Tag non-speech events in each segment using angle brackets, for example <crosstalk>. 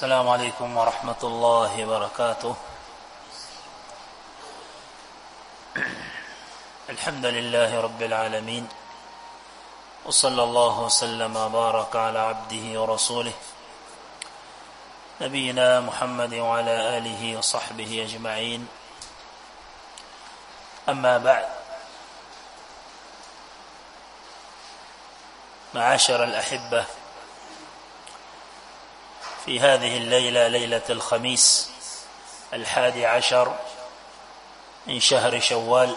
السلام عليكم ورحمة الله وبركاته. الحمد لله رب العالمين. وصلى الله وسلم وبارك على عبده ورسوله. نبينا محمد وعلى آله وصحبه أجمعين. أما بعد. معاشر الأحبة. في هذه الليلة ليلة الخميس الحادي عشر من شهر شوال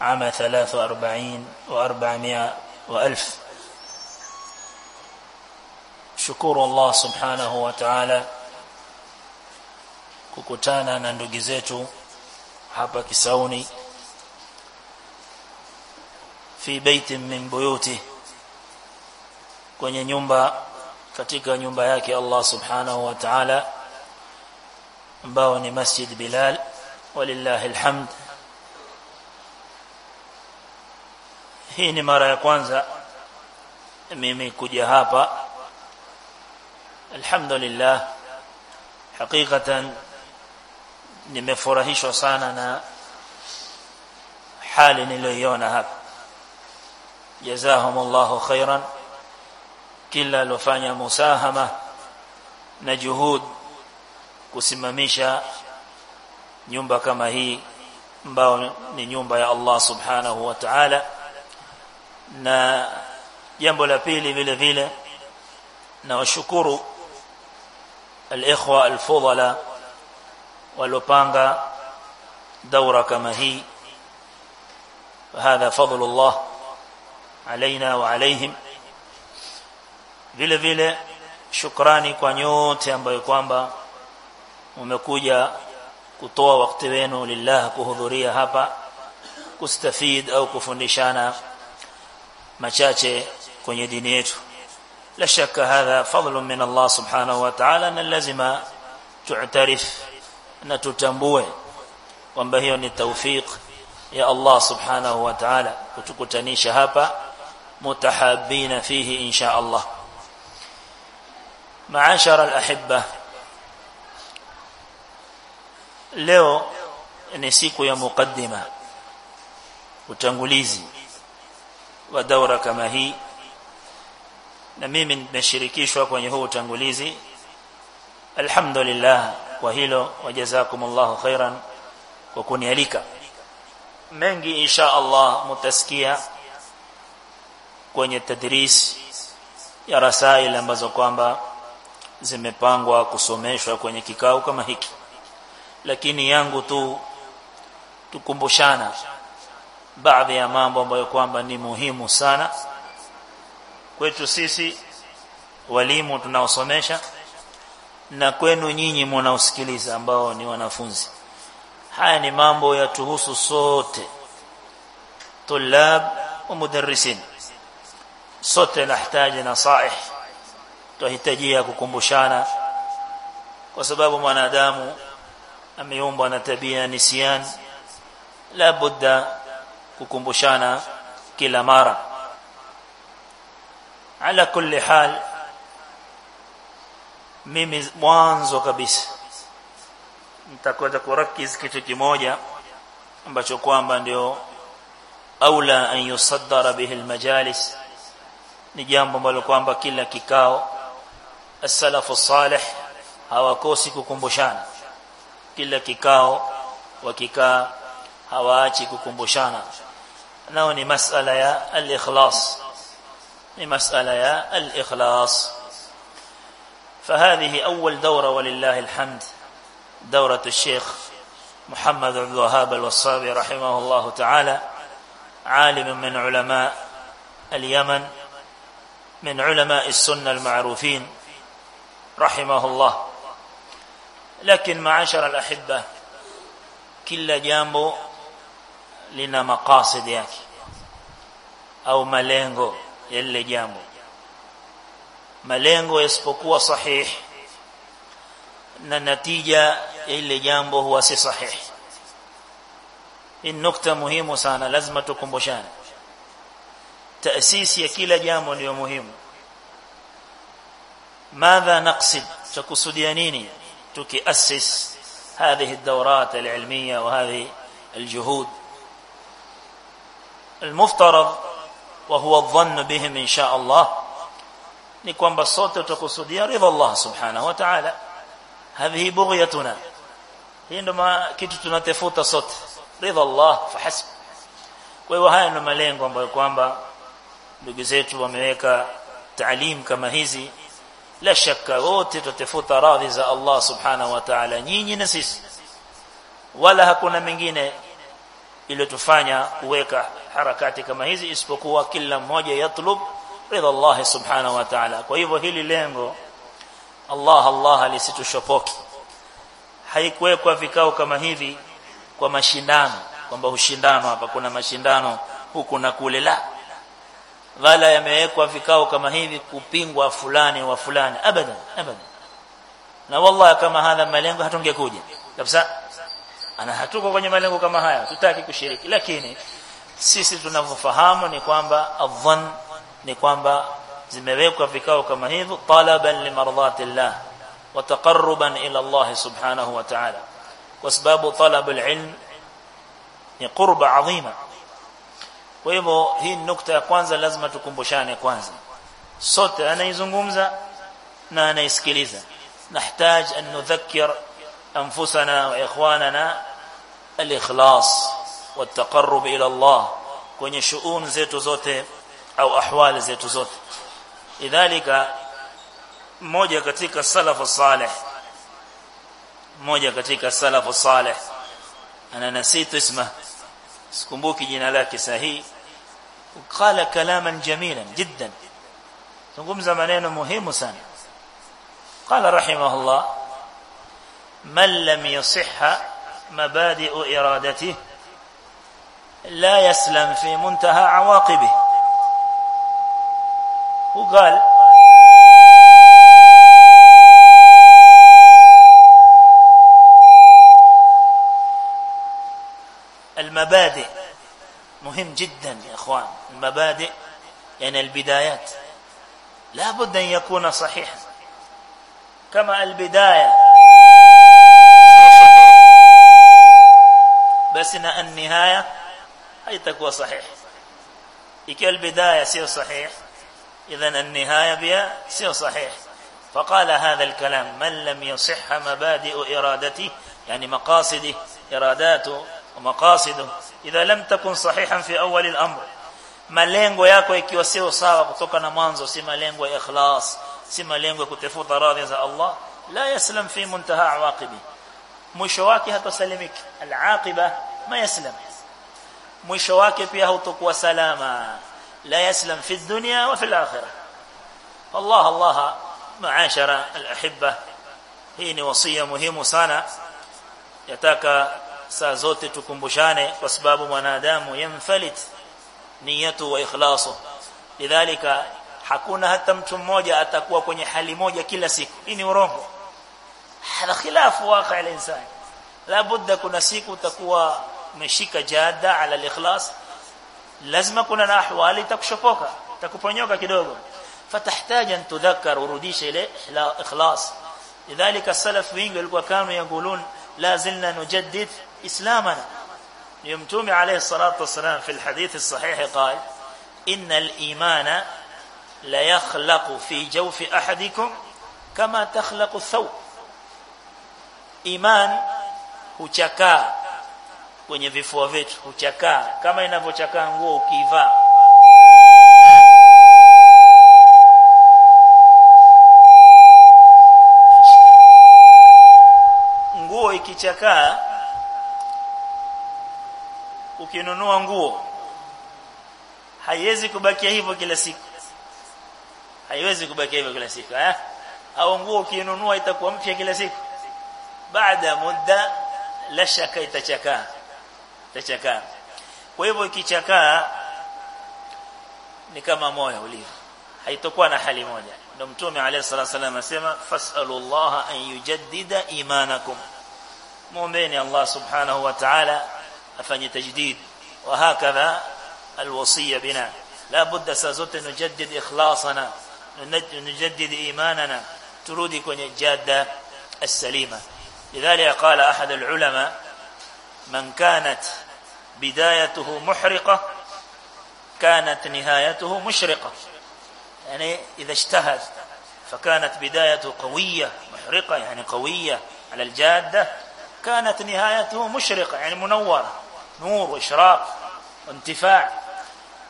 عام ثلاث وأربعين وأربعمائة وألف. شكور الله سبحانه وتعالى ككتانا نندقزيت حبا كساوني في بيت من بيوته kwenye nyumba katika nyumba yake Allah subhanahu wa ta'ala ambao ni Masjid Bilal walillahi alhamd hii ni mara ya kwanza mimi kuja hapa alhamdulillah hakikatan nimefurahishwa sana na hali niliyoiona hapa jazahumullahu khairan kila alofanya musahama na juhud kusimamisha nyumba kama hii ambao ni nyumba ya Allah subhanahu wa ta'ala na jambo la pili vile vile na washukuru الفضلاء walopanga daura kama hii هذا فضل الله علينا وعليهم vile vile shukrani kwa nyote ambayo kwamba umekuja kutoa wakati wenu lillah kuhudhuria hapa kustafid au kufundishana machache kwenye dini yetu لا شك هذا فضل من الله سبحانه وتعالى ان لازم تعترف ان تتambue kwamba hiyo ni tawfik ya Allah subhanahu wa ta'ala kutukutanisha hapa mutahabbina fihi insha Allah maashara alahibba leo ni siku ya mukaddima utangulizi wa daura kama hii na mimi nimeshirikishwa kwenye huu utangulizi alhamdulillah kwa hilo wajazakumullahu khairan kwa kunialika mengi insha Allah mutasikia kwenye tadris ya rasail ambazo kwamba zimepangwa kusomeshwa kwenye kikao kama hiki. Lakini yangu tu tukumbushana baadhi ya mambo ambayo kwamba ni muhimu sana. Kwetu sisi walimu tunaosomesha na kwenu nyinyi mnaosikiliza ambao ni wanafunzi. Haya ni mambo ya tuhusu sote. Tulab wa mudarrisin. Sote nahitaji nasaih tuhitajia kukumbushana. Kwa sababu mwanadamu ameumbwa na tabia nisyan la budda kukumbushana kila mara. Ala kulli hal mimi mwanzo kabisa nitakwenda kurakiz kitu kimoja ambacho kwamba ndio aula an yusaddara bihi almajalis. Ni jambo ambalo kwamba kila kikao as-salafu salih hawakosi kukumbushana kila kikao wakikaa hawaachi kukumbushana nao ni masala ya al-ikhlas لمسألة يا الإخلاص. فهذه أول دورة ولله الحمد. دورة الشيخ محمد عبد الوهاب الوصابي رحمه الله تعالى. عالم من علماء اليمن من علماء السنة المعروفين. رحمه الله لكن معاشر الأحبة كل جامب لنا مقاصد يعني أو ملينغو يلي جامب ملينغو يسبقوا صحيح. النتيجة يلي جامب هو صحيح. النقطة مهمة سانا لازمتكم بشان تأسيس يكل جامب يوم مهمه ماذا نقصد؟ تقصدي تكي أسس هذه الدورات العلمية وهذه الجهود. المفترض وهو الظن بهم إن شاء الله. نكون بصوت تقصدي رضا الله سبحانه وتعالى هذه بغيتنا عندما كتتنا تفوت صوت رضا الله فحسب وهي أنه ملين كون بكون بكون بكون بكون بكون بكون بكون la shaka wote tutafuta radhi za Allah subhanahu wa ta'ala nyinyi na sisi wala hakuna mengine ile tufanya kuweka harakati kama hizi isipokuwa kila mmoja yatlub ridha Allah subhanahu wa ta'ala kwa hivyo hili lengo Allah Allah lisitushopoki haikuwekwa vikao kama hivi kwa mashindano kwamba ushindano hapa kuna mashindano huku na kule la wala yamewekwa vikao kama hivi kupingwa fulani wa fulani abadan abadan na wallahi kama hadha malengo hatungekuja kabisa ana hatuko kwenye malengo kama haya tutaki kushiriki lakini sisi tunavyofahamu ni kwamba adhan ni kwamba zimewekwa vikao kama hivyo talaban limardhatillah wa taqarruban ila Allah subhanahu wa ta'ala kwa sababu talabul ilm ni qurba adhima kwa hivyo hii nukta ya kwanza lazima tukumbushane kwanza sote anaizungumza na anaisikiliza nahtaj an nudhakkir anfusana wa ikhwanana al-ikhlas والتقرب إلى الله kwenye shughuli zetu zote au ahwali zetu zote idhalika mmoja katika salafu salih mmoja katika salafu salih ana nasitu isma sikumbuki jina lake sahihi قال كلاما جميلا جدا. zungumza maneno muhimu sana قال رحمه الله من لم يصح مبادئ إرادته لا يسلم في منتهى عواقبه. وقال المبادئ مهم جدا يا إخوان. المبادئ يعني البدايات. لا بد أن يكون صحيحا. كما البداية. بس إن النهاية haitakuwa sahih ikiwa albidaya sio sahih idhan an-nihaya biha sio sahih فقال هذا الكلام من لم يصح مبادئ إرادته؟ يعني مقاصده إراداته ومقاصده. إذا لم تكن صحيحا في أول الأمر malengo yako ikiwa sio sawa kutoka na mwanzo si malengo ya ikhlas si malengo ya kutafuta radhi za Allah la yaslam fi muntaha awaqibi mwisho wake hatasalimiki al-aqiba ma yaslam mwisho wake pia hautakuwa salama la yaslam fi dunya wa fi al-akhirah Allah Allah maashara al-ahibba hii ni wasia muhimu sana yataka saa zote tukumbushane kwa sababu mwanadamu yamfalit niyatu wa ikhlasu lidhalika hakuna hata mtu mmoja atakuwa kwenye hali moja kila siku hii ni urongo hada khilafu waqi al-insan la budda kuna siku utakuwa umeshika jada ala al-ikhlas lazima kuna na ahwali takushopoka takuponyoka kidogo fatahtaji an tudhakkar urudisha ile ikhlas lidhalika السلف wengi walikuwa kanu yaqulun la zilna nujaddid islamana يوم عليه الصلاة والسلام في الحديث الصحيح قال إن الإيمان لا يخلق في جوف أحدكم كما تخلق الثوب. إيمان huchakaa kwenye vifua vyetu huchakaa kama inavyochakaa nguo ukivaa. Nguo ikichakaa ukinunua nguo haiwezi kubakia hivyo kila siku haiwezi kubakia hivyo kila siku eh au nguo ukinunua itakuwa mpya kila siku baada muda la shaka itachakaa itachakaa kwa hivyo ikichakaa ni kama moyo ulivyo haitakuwa na hali moja ndio mtume alayhi salatu wasallam asema fasalullah an yujaddida imanakum muombeeni Allah subhanahu wa ta'ala أفني تجديد. وهكذا الوصية بنا. لا بد سازوت نجدد إخلاصنا نجدد إيماننا. ترودي كني الجادة السليمة. لذلك قال أحد العلماء من كانت بدايته محرقة كانت نهايته مشرقة. يعني إذا اجتهد فكانت بدايته قوية محرقة يعني قوية على الجادة كانت نهايته مشرقه يعني منوره نور واشراق وانتفاع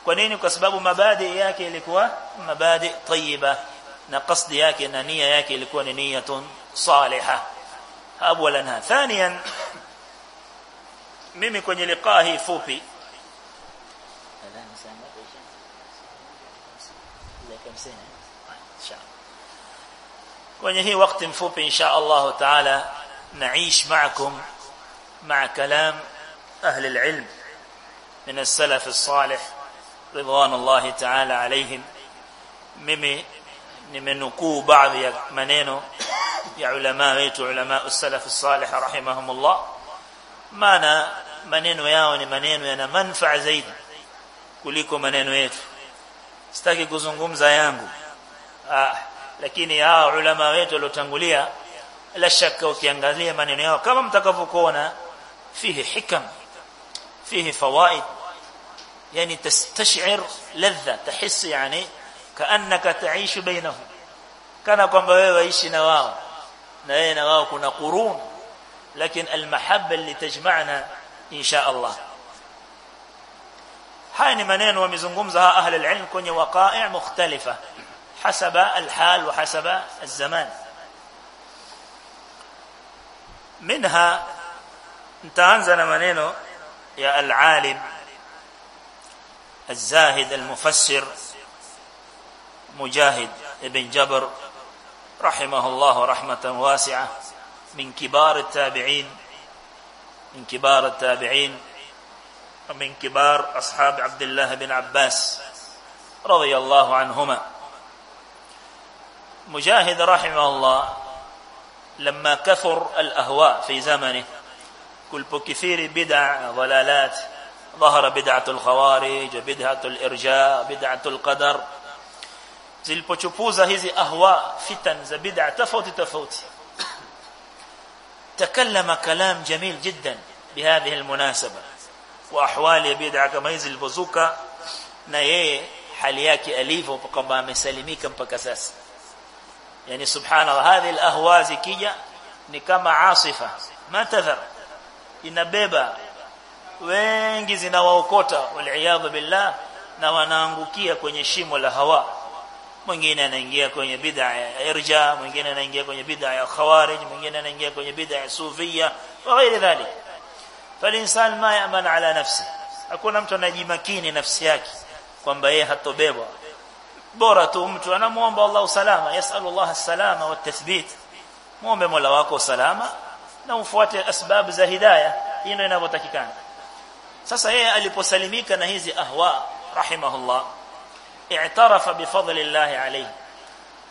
kwa nini kwa sababu mabadi yake ilikuwa mabadi tayyiba na qasdi yake na nia yake ilikuwa ni niyatun salihah awwalan thaniyan mimi kwenye liqaa hii fupi kwenye hii wakati mfupi insha Allah taala نعيش معكم مع كلام أهل العلم من السلف الصالح رضوان الله تعالى عليهم. ممي نمنقو بعض منينو يا علماء علماء السلف الصالح رحمهم الله. ما أنا منينو ياوني منينو أنا منفع زيد. كليكو منينو يتو. استاكي قزنقوم زيانقو آه، لكن يا علماء ويتو لو تنقليها la shaka ukiangalia maneno yao kama mtakavyokuona fihi hikam fihi fawaid يعني تستشعر لذة تحس يعني كأنك تعيش بينهم كان kwamba wewe waishi na wao na yeye na wao kuna qurun lakini almahabba تجمعنا ان شاء الله haya ni maneno wamezungumza ahli alilm kwenye waqa'i' mukhtalifa hasaba alhal wa hasaba alzaman منها nitaanza maneno ya alalim الزاهد المفسر مجاهد ابن جبر رحمه الله رحمة واسعة من كبار التابعين من كبار التابعين ومن كبار أصحاب عبد الله بن عباس رضي الله عنهما. مجاهد رحمه الله لما كثر الأهواء في زمنه كل كثير بدع ضلالات ظهر بدعة الخوارج بدعة الإرجاء بدعة القدر. زي البوشوبوزة هذه أهواء فتن زي بدعة تفوت تفوت. تكلم كلام جميل جدا بهذه المناسبة. وأحوال بدعة كما هذه البوزوكا نايه حالياك أليف وقبام سلميك مبكساسي yani subhanallah hadhihi alahwa zikija ni kama asifa ma tadhar inabeba wengi zinawaokota wal billah na wanaangukia kwenye shimo la hawa mwingine anaingia kwenye bid'a ya irja mwingine anaingia kwenye bid'a ya khawarij mwingine anaingia kwenye bid'a ya sufia wa ghairi dhalik falinsan ma yaman ala nafsi hakuna mtu anajimakini nafsi yake kwamba yeye hatobebwa bora tu mtu anamuomba Allah salama yasalu Allah salama wa tathbit muombe Mola wako salama na ufuate asbab za hidayah hii ndio inavyotakikana sasa yeye aliposalimika na hizi ahwa rahimahullah i'tarafa bifadlillah alayhi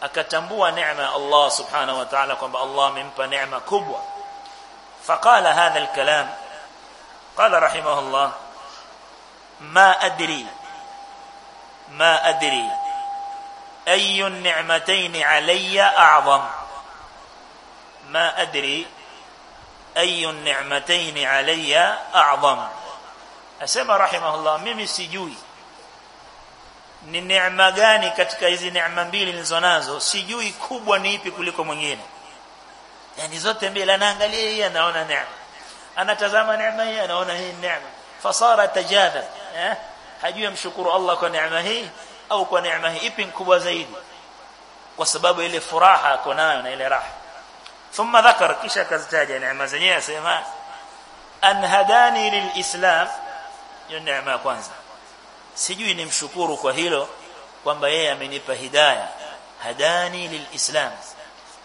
akatambua neema Allah subhanahu wa ta'ala kwamba Allah amempa neema kubwa faqala hadha alkalam qala rahimahullah ma adri ma adri أي النعمتين علي أعظم؟ ما أدري. أي النعمتين علي أعظم؟ أسمى رحمه الله. ممي سجوي ننعم غاني كتك إذي نعم بيل نزنازو سجوي كوب ونيبي كلكم ونين يعني زوت بيل أنا أنقل إيه أنا هنا نعمة أنا تزام نعمة إيه أنا هنا هي النعم فصار تجاذب حجو يمشكر الله كنعمه إيه au kwa neema hii ipi kubwa zaidi kwa sababu ile furaha ako nayo na ile raha thumma dhakar kisha kazitaja neema zenyewe asema an hadani lilislam hiyo neema ya kwanza sijui nimshukuru kwa hilo kwamba yeye amenipa hidayah hadani lilislam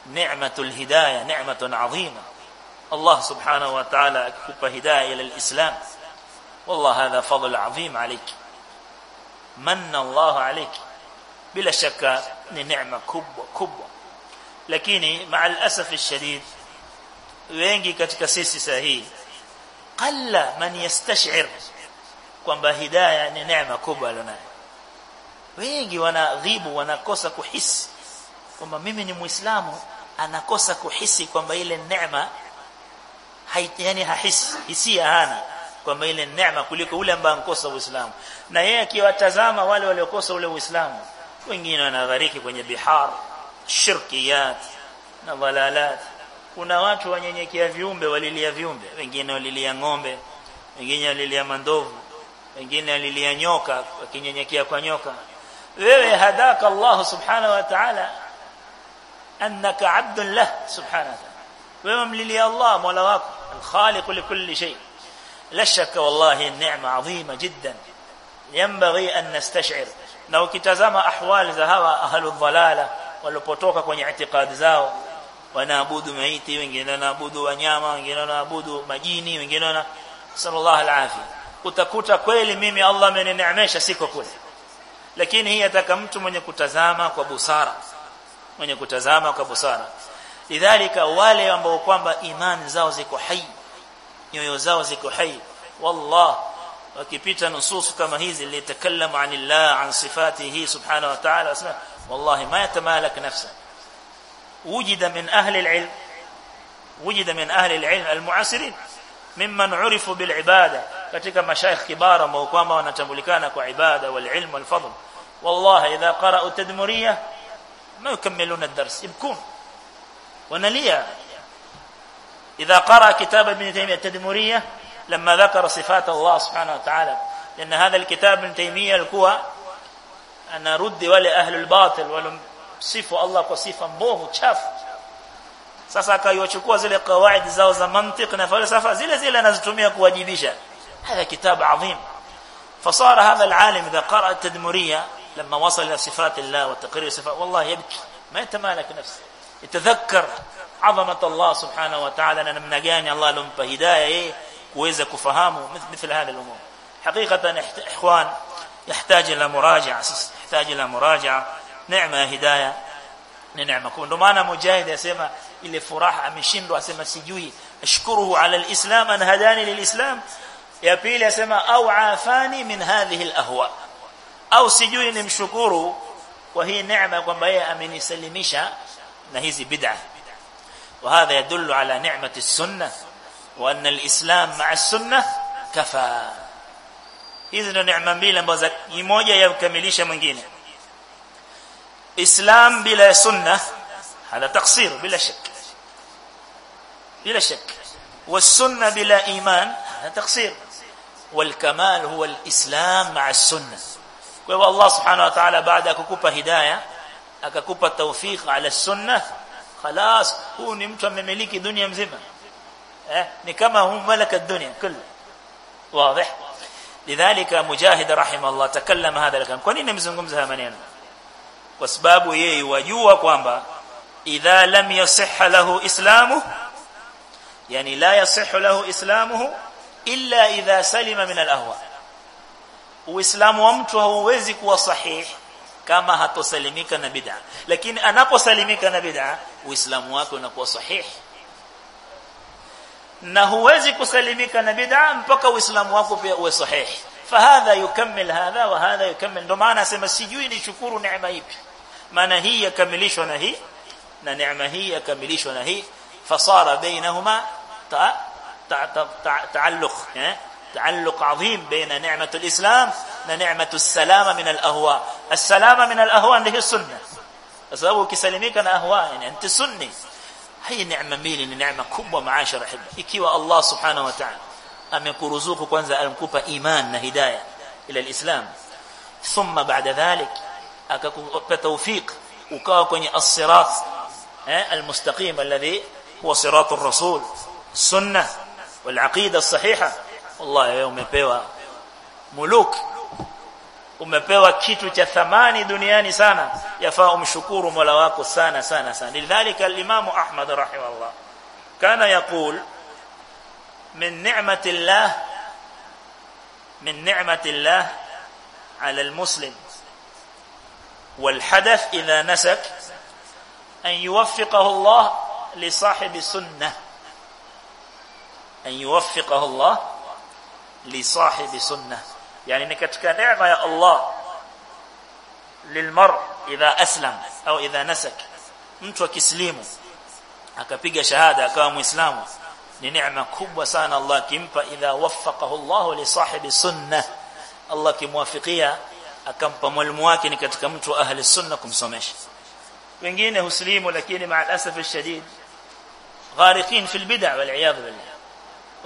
ni'matul hidayah ni'matun 'azima Allah subhanahu wa ta'ala akikupa hidayah ila alislam والله هذا فضل عظيم عليك من الله عليك bila shaka ni neema kubwa kubwa lakini maa alasaf alshadid wengi katika sisi sahihi qalla man yastash'ir kwamba hidayah ni neema kubwa alionayo wengi wanadhibu wanakosa kuhisi kwamba mimi ni muislamu anakosa kuhisi kwamba ile neema yani hahisi hisia hana kwamba ile neema kuliko ule ambaye ankosa uislamu na yeye akiwatazama wale waliokosa ule uislamu wengine wanadhariki kwenye bihar shirkiyat na dhalalat kuna watu wanyenyekea viumbe walilia viumbe wengine walilia ng'ombe wengine walilia mandovu wengine walilia nyoka wakinyenyekea kwa nyoka wewe hadaka Allah subhanahu wa ta'ala annaka abdun lah subhanahu wa ta'ala wewe mlilia Allah mola wako الخالق لكل شيء لا شك والله النعمه عظيمه جدا ينبغي ان نستشعر na ukitazama ahwali za hawa ahlul dhalala walipotoka kwenye itikadi zao wanaabudu maiti wengine wanaabudu wanyama wengine wanaabudu majini wengine wana sallallahu alaihi utakuta kweli mimi Allah amenineemesha siko kule lakini hii ataka mtu mwenye kutazama kwa busara mwenye kutazama kwa busara lidhalika wale ambao kwamba imani zao ziko hai nyoyo zao ziko hai wallah wakipita nusus kama hizi litakallamu anillah an sifatihi subhanahu wa ta'ala asma wallahi ma yatamalak nafsa wujida min ahli alilm wujida min ahli alilm almuasirin mimman urifu bilibada katika mashayikh kibara ambao kwamba wanatambulikana kwa ibada wal ilm wal fadl والله اذا قرأوا تدمريه ما يكملون الدرس يبكون ونليا إذا قرأ كتاب ابن تيمية التدمرية لما ذكر صفات الله سبحانه وتعالى لأن هذا الكتاب ابن تيمية الكوى أن رد ولي أهل الباطل ولم صفوا الله كصفة مبوه تشاف sasa akaiwachukua zile kawaid zao za mantiq na falsafa zile zile anazitumia kuwajibisha هذا كتاب عظيم. فصار هذا العالم إذا قرأ التدمرية لما وصل إلى صفات الله وتقرير صفات والله يبكي ما يتمالك نفسه. يتذكر. عظمة الله سبحانه وتعالى ان منجاني الله لهم هداية إيه؟ كويزة كفهموا مثل هذه الأمور. حقيقة إخوان يحتاج إلى مراجعة يحتاج إلى مراجعة نعمة هداية نعمة. كون ما أنا مجاهد يسمع اللي فرح امشندوا اسمع سجوي أشكره على الإسلام ان هداني للإسلام. يا بيلي يسمع أو عافاني من هذه الأهواء. أو سجوي نمشكره وهي نعمة كما هي امني سلميشا na hizi bid'ah وهذا يدل على نعمة السنة وأن الإسلام مع السنة كفى. إذن نعمة بلا بوزك يموجة يوكمليش منجين إسلام بلا سنة هذا تقصير بلا شك. بلا شك. والسنة بلا إيمان هذا تقصير. والكمال هو الإسلام مع السنة. والله سبحانه وتعالى بعد أكوكوبة هداية أكوكوبة توفيق على السنة خلاص هو نمتو مملكي دنيا مزيمة آه كما هو ملك الدنيا كل واضح؟ لذلك مجاهد رحم الله تكلم هذا الكلام. كوني نمزنكم زها منين يعني. واسباب يي وجوا كوانبا. إذا لم يصح له إسلامه يعني لا يصح له إسلامه إلا إذا سلم من الأهواء. وإسلام ومتو هو وزك وصحيح. Kama hatosalimika na bid'a lakini anaposalimika na bid'a uislamu wake unakuwa sahihi na huwezi kusalimika na bid'a mpaka uislamu wako pia uwe sahihi fahadha yukammil hadha wa hadha yukammil ndo maana asema sijui ni shukuru neema ipi maana hii yakamilishwa na hii na neema hii yakamilishwa na hii fasara bainahuma تعلق تعلق عظيم بين نعمة الإسلام ونعمة السلامة من الأهواء. السلامة من الأهواء هذه السنة. أصابه سلميك أنا أهواء يعني أنت سني. هي نعمة ميلة نعمة كبة معاشر حبا إكيوة الله سبحانه وتعالى. أم يقول رزوق كونزا ألم كوبا إيمان نهداية إلى الإسلام. ثم بعد ذلك أكاكو بتوفيق وكاكوني الصراط إيه، المستقيم الذي هو صراط الرسول. السنة والعقيدة الصحيحة. Wallahi wewe umepewa muluk umepewa kitu cha thamani duniani sana yafaa umshukuru Mola wako sana sana sana lidhalika al-Imam Ahmad rahimahullah kana yaqul min ni'mati Allah min ni'mati Allah على المسلم والحدث إذا نسك أن يوفقه الله لصاحب سنة أن يوفقه الله لصاحب سنة. يعني نكتك نعمة يا الله للمر إذا أسلم أو إذا نسك. أنت وكسليم. أكبيق شهادة أكام إسلام. لنعمة كبوة سانة الله كمفا فإذا وفقه الله لصاحب سنة. الله كموافقية أكام فمالمواكي نكتك أنت وأهل السنة كم سمش وإنجين هسليم لكن مع الأسف الشديد. غارقين في البدع والعياذ بالله.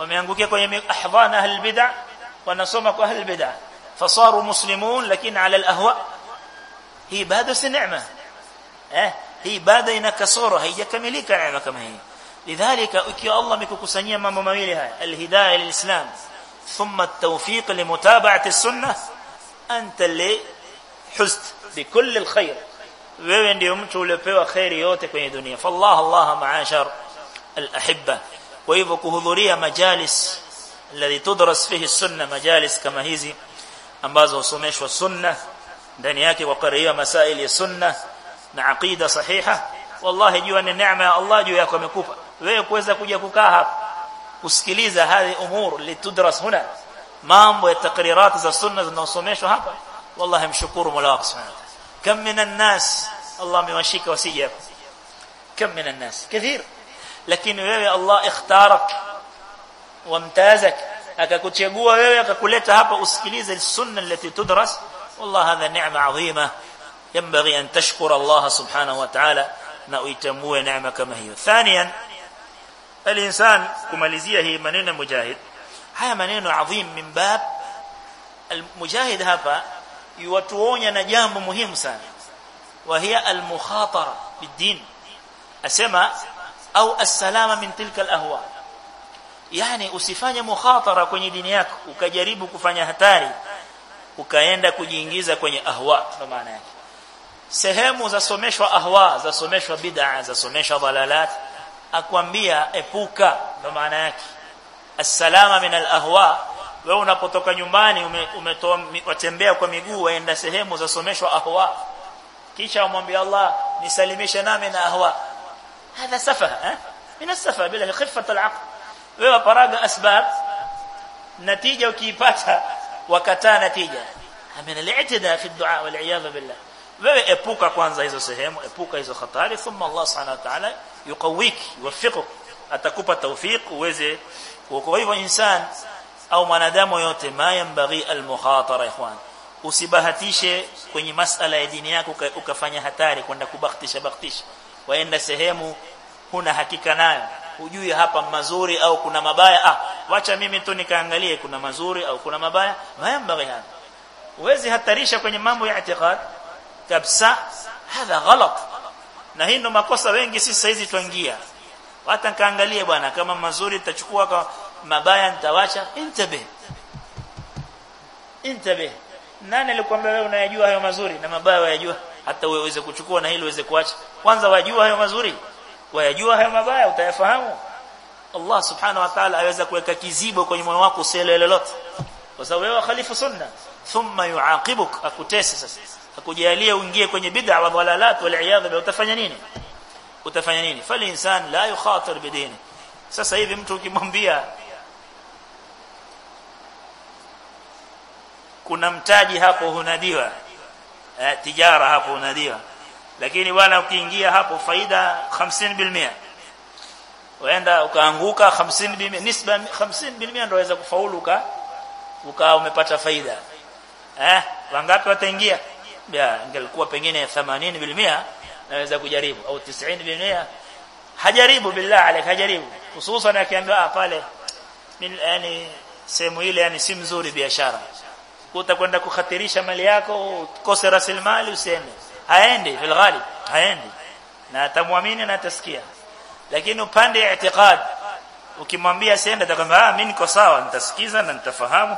Wameangukia kwenye ahdhan ahli albid'a wanasoma kwa ahli albid'a fasaru muslimun lakini ala alahwa hii bado si neema eh hii bado ina kasoro haijakamilika neema kama hii lidhalika ikiwa Allah amekukusanyia mambo mawili haya alhidayah lilislam thumma at-tawfiq limutaba'ati as-sunnah anta li huzt bikulli alkhair wewe ndio mtu uliopewa khairi yote kwenye dunia fallah allah ma'ashar alahibba kwa hivyo kuhudhuria majalis alladhi tudras fihi sunna majalis kama hizi ambazo husomeshwa sunna ndani yake kwa qaria masail ya sunna na aqida sahiha wallahi jua ni neema ya Allah juu yako amekupa wewe kuweza kuja kukaa hapa kusikiliza hadi umur litudras huna mambo ya takrirat za sunna zinazosomeshwa hapa wallahi mshukuru mola wako subhanahu kam minan nas Allah amewashika wasije hapa kam minan nas kathir lakini wewe Allah ikhtarak wamtazak akakuchagua wewe akakuleta hapa usikilize sunna التي تدرس والله هذا نعمه عظيمه ينبغي ان تشكر الله سبحانه وتعالى na uitambue neema kama hiyo thaniyan الانسان kumalizia hii maneno mujahid haya maneno adhim min bab المجاهد hapa yuwatuonya na jambo muhimu sana wa hiya al-mukhatara bid-din asema au as-salama min tilka al-ahwa yani usifanye mukhatara kwenye dini yako ukajaribu kufanya hatari ukaenda kujiingiza kwenye ahwa ndo maana yake sehemu za someshwa ahwa za someshwa bid'a za someshwa dalalat akwambia epuka ndo maana yake as-salama min al-ahwa wewe unapotoka nyumbani umetoa watembea kwa miguu waenda sehemu za someshwa ahwa kisha umwambie Allah nisalimishe nami na ahwa هذا سفه من السفه بلا خفة العقل. وهو براغ أسباب نتيجة وكيباتها وكتا نتيجة. من الاعتداء في الدعاء والعياذ بالله. waepuka kwanza hizo sehemu waepuka hizo hatari ثم الله سبحانه وتعالى يقويك يوفقك atakupa توفيق uweze kwa hivyo insani au mwanadamu yeyote ما ينبغي المخاطره اخوان usibahatishe kwenye masala ya dini yako ukafanya hatari kwenda kubaktisha waenda sehemu huna hakika nayo. Hujui hapa mazuri au kuna mabaya. Ah wacha mimi tu nikaangalie kuna mazuri au kuna mabaya. Mayambaghi hapa uwezi hatarisha kwenye mambo ya i'tiqad. Kabisa hadha ghalat. Na hii ndo makosa wengi sisi saizi tuangia hata nikaangalie bwana kama mazuri nitachukua kama mabaya nitawacha. Intabe intabe nani alikwambia wewe unayajua hayo mazuri na mabaya wayajua hata wewe uweze kuchukua na hili uweze kuacha kwanza wajua hayo mazuri wayajua hayo mabaya utayafahamu Allah subhanahu wa ta'ala aweza kuweka kizibo kwenye moyo wako usielewe lolote kwa sababu wewe khalifu sunna thumma yuaqibuk akutesa sasa akujalia uingie kwenye bid'a wa dhalalat wal iyad billah utafanya nini utafanya nini fal insan la yukhatir bidini sasa hivi mtu ukimwambia kuna mtaji hapo hunadiwa eh, tijara hapo hunadiwa lakini bwana ukiingia hapo faida 50% waenda ukaanguka 50% nisba 50% ndio waweza kufaulu uka ukawa umepata faida eh wangapi wataingia ya ingelikuwa pengine 80% naweza kujaribu au 90% hajaribu billah alik hajaribu hususan akiambiwa pale yani sehemu ile yani si mzuri biashara utakwenda kukhatirisha mali yako ukose rasilimali usiende haendi fil ghalib haendi na atamwamini na atasikia lakini upande i'tiqad ukimwambia siende atakwambia ah mimi niko sawa nitasikiza na nitafahamu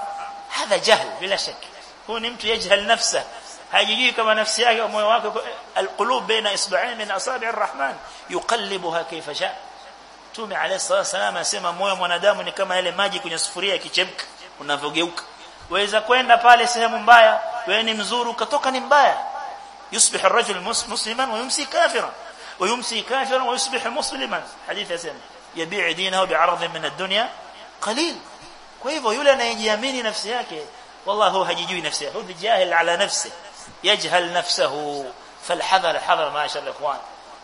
hadha jahl bila shaka huyu ni mtu yajhal nafsa hajijui kama nafsi yake au moyo wake alqulub baina isba'ain min asabi' arrahman yuqallibuha kayfa sha Mtume alayhi salatu wasallam asema moyo mwanadamu ni kama yale maji kwenye sufuria kichemka unavyogeuka waweza kwenda pale sehemu mbaya wewe ni mzuri ukatoka ni mbaya يصبح الرجل مسلما ويمسي كافرا ويمسي كافرا ويصبح مسلما حديث يسمى يبيع دينه بعرض من الدنيا قليل kwa hivyo yule anayejiamini nafsi yake والله hajijui nafsi yake huwa jahil ala nafsi yajhal nafsahu falhadhar hadhar ma sha ikhwan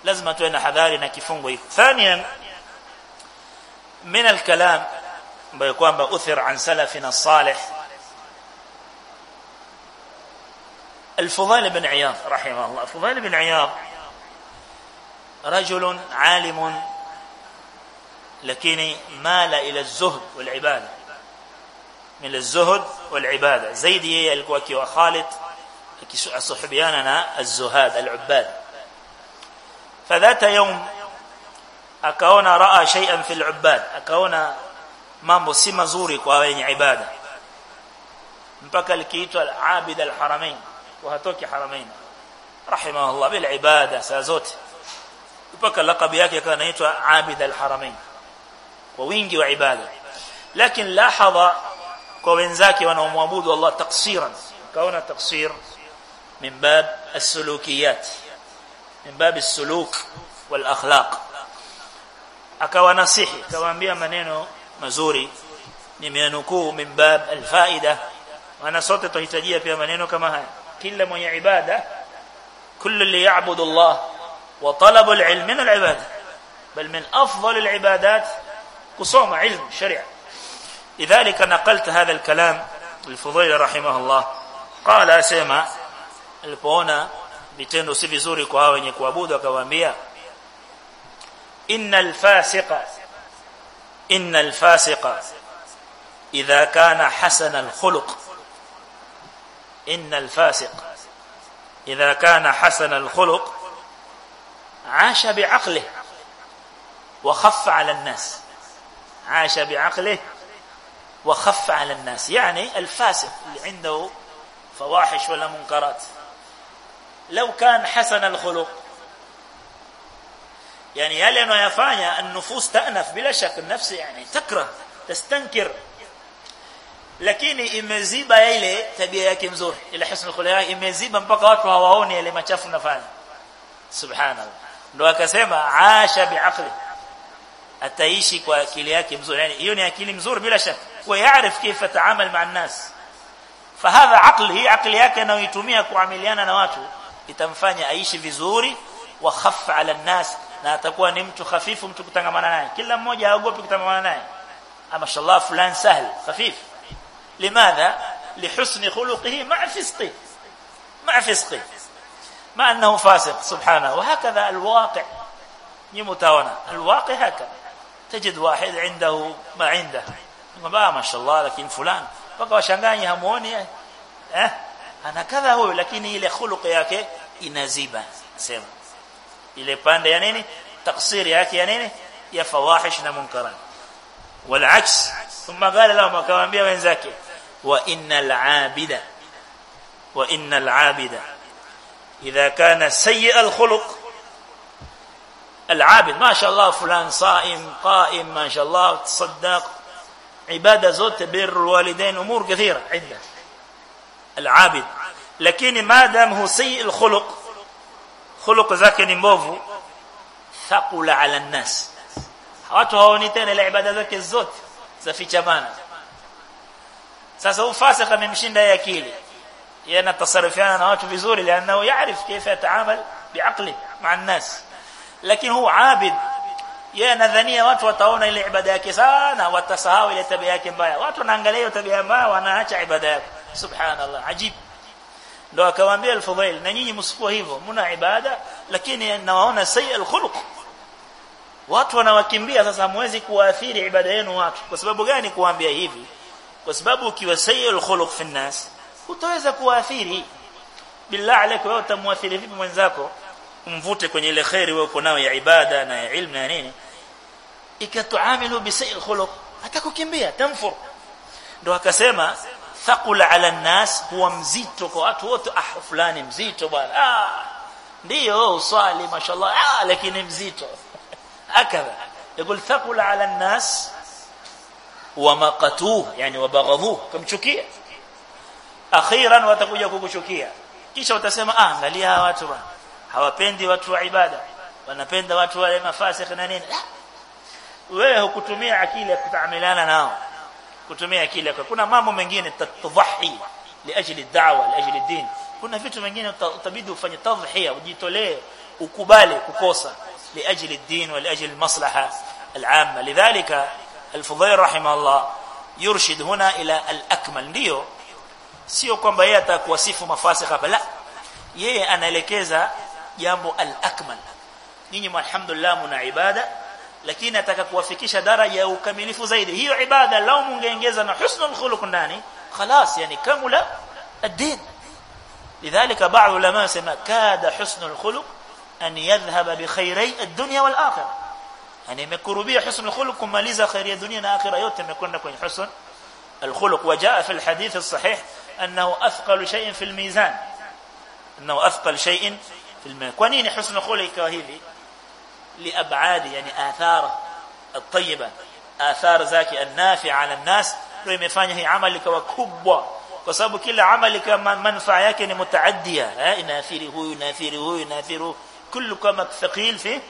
lazima tuwe na hadhari na kifungo hiki thaniyan min alkalam ambayo kwamba uthir an salafina salih الفضيل بن عياض رحمه الله. الفضيل بن عياض رجل عالم لكن مال إلى الزهد والعبادة. من الزهد والعبادة. زيدي الكوكي وخالد صحبياننا الزهاد العباد. فذات يوم أكون رأى شيئا في العباد. أكون ما سيما زوري كوين عبادة. مبكى الكيتو العابد الحرمين. وهاتوكي حرمين. رحمه الله بالعبادة سازوت. بقى لقب ياك كان يتوى عابد الحرمين. ووينجي وعبادة. لكن لاحظ كوينزاكي وأنا معبود الله تقصيرا. كون تقصير من باب السلوكيات. من باب السلوك والأخلاق. اكوا نصيحي كوامبيا منينو مزوري. نيمنكو من باب الفائدة. وأنا صوتي تحتاجيه بيا maneno كما هاي. كل من عبادة كل اللي يعبد الله وطلب العلم من العبادة. بل من أفضل العبادات قصوم علم شريعة لذلك نقلت هذا الكلام الفضيل رحمه الله. قال أسيما البونا بتنو سيفي زوري كواهن يكوابود وكوانبيا إن الفاسق إن الفاسق إذا كان حسن الخلق innal fasiq idha kana hasana alkhuluq عاش بعقله وخف على الناس. عاش بعقله وخف على الناس. يعني الفاسق اللي عنده فواحش ولا منكرات. لو كان حسن الخلق يعني yale anayofanya النفوس تأنف؟ bila shaka nafsi yani takra tastankir lakini imeziba ile tabia yake nzuri ile husnul khuluq imeziba mpaka watu hawaoni yale machafu nafanya subhanallah ndo akasema aasha biaqli ataishi kwa akili yake mzuri yani hiyo ni akili mzuri bila shaka ويعرف كيف يتعامل مع الناس فهذا عقل هي عقل yake anayoitumia kuamiliana na watu itamfanya aishi vizuri wa khaffa ala nas na atakuwa ni mtu khafifu mtu kutangamana naye kila mmoja haogopi kutangamana naye mashallah fulan sahl khafif لماذا؟ لحسن خلقه مع فسقه. مع فسقه. مع أنه فاسق سبحانه. وهكذا الواقع. يمتاونا الواقع هكذا. تجد واحد عنده ما عنده. ما آه، ما شاء الله لكن فلان. بقى شنغاني هموني آه أنا كذا هو لكن إلي خلق yake inaziba sema ile pande ya nini taqsir yake ya nini ya fawahish na munkaran wal aks thumma qala lahum akawaambia wenzake وإن العابد وإن العابد إذا كان سيء الخلق العابد ما شاء الله فلان صائم قائم ما شاء الله تصدق عبادة زوت بر الوالدين أمور كثيرة عدة. العابد. لكن ما دام هو سيء الخلق خلق ذاك نيمبو ثقل على الناس. watu haoni tena ile ibada zake zote za sasa ufasika amemshinda yeye akili yeye anatasarrufiana na watu vizuri lianao yaarif kaifa yataamal biaqli ma'a an-nas lakini huwa abid yeye anadhania watu wataona ile ibada yake sana watasahau ile tabia yake mbaya watu wanaangalia hiyo tabia mbaya wanaacha ibada yake subhanallah ajib ndo akamwambia al-Fudhail na nyinyi msikuwa hivyo mna ibada lakini nawaona sayyi al-khuluq watu wanawakimbia sasa hamwezi kuathiri ibada yenu watu kwa sababu gani kuambia hivi kwa sababu ukiwa sayyi al-khuluq fi nas utaweza kuathiri billah alayka wewe utamwathiri vipi mwenzako umvute kwenye ile khairi wewe uko nayo ya ibada na ya ilmu na nini ikatuamilu bi sayyi al-khuluq atakukimbia tamfur ndo akasema thaqula ala nas huwa mzito kwa watu wote ah fulani mzito bwana ah ndio uswali mashallah ah lakini mzito akadha يقول ثقل على الناس ومقتوه يعني وبغضوه kumchukia akhiran watakuja kukuchukia kisha utasema ah angalia watu bwana hawapendi watu wa ibada wanapenda watu wale mafasikh na nini wewe hukutumia akili ya kutaamilana nao kutumia akili yako kuna mambo mengine tatadhahi liajli da'wa liajli din kuna vitu vingine utabidi ufanye tadhhiya ujitolee ukubali kukosa liajli ad-din wa liajli al-maslaha al-amma lidhalika الفضيل رحمه الله يرشد هنا إلى الأكمل. ديو سيو كومبا يتاك وصف مفاسقة لا. يي أنا لكيزا يامو الأكمل نيني الحمد لله من عبادة لكن أتاك وفكيش دارا يو كميلف زيد هي عبادة لو منغنجيزا حسن الخلق ناني خلاص يعني كمل الدين لذلك بعض العلماء سمى كاد حسن الخلق أن يذهب بخيري الدنيا والآخرة يعني مكروبية حسن الخلق كماليزة خيري الدنيا والآخرة يوتم يكون لكم حسن الخلق. وجاء في الحديث الصحيح أنه أثقل شيء في الميزان. أنه أثقل شيء في الميزان. كونين حسن الخلق كهذي لأبعاد يعني آثار الطيبة آثار ذاك النافع على الناس. ndio imefanya hii amali ikawa kubwa kwa sababu kila amali kama manufaa yake ni mutaaddia eh inaathiri huyu inaathiri huyu inaathiri kullu kama thaqil fi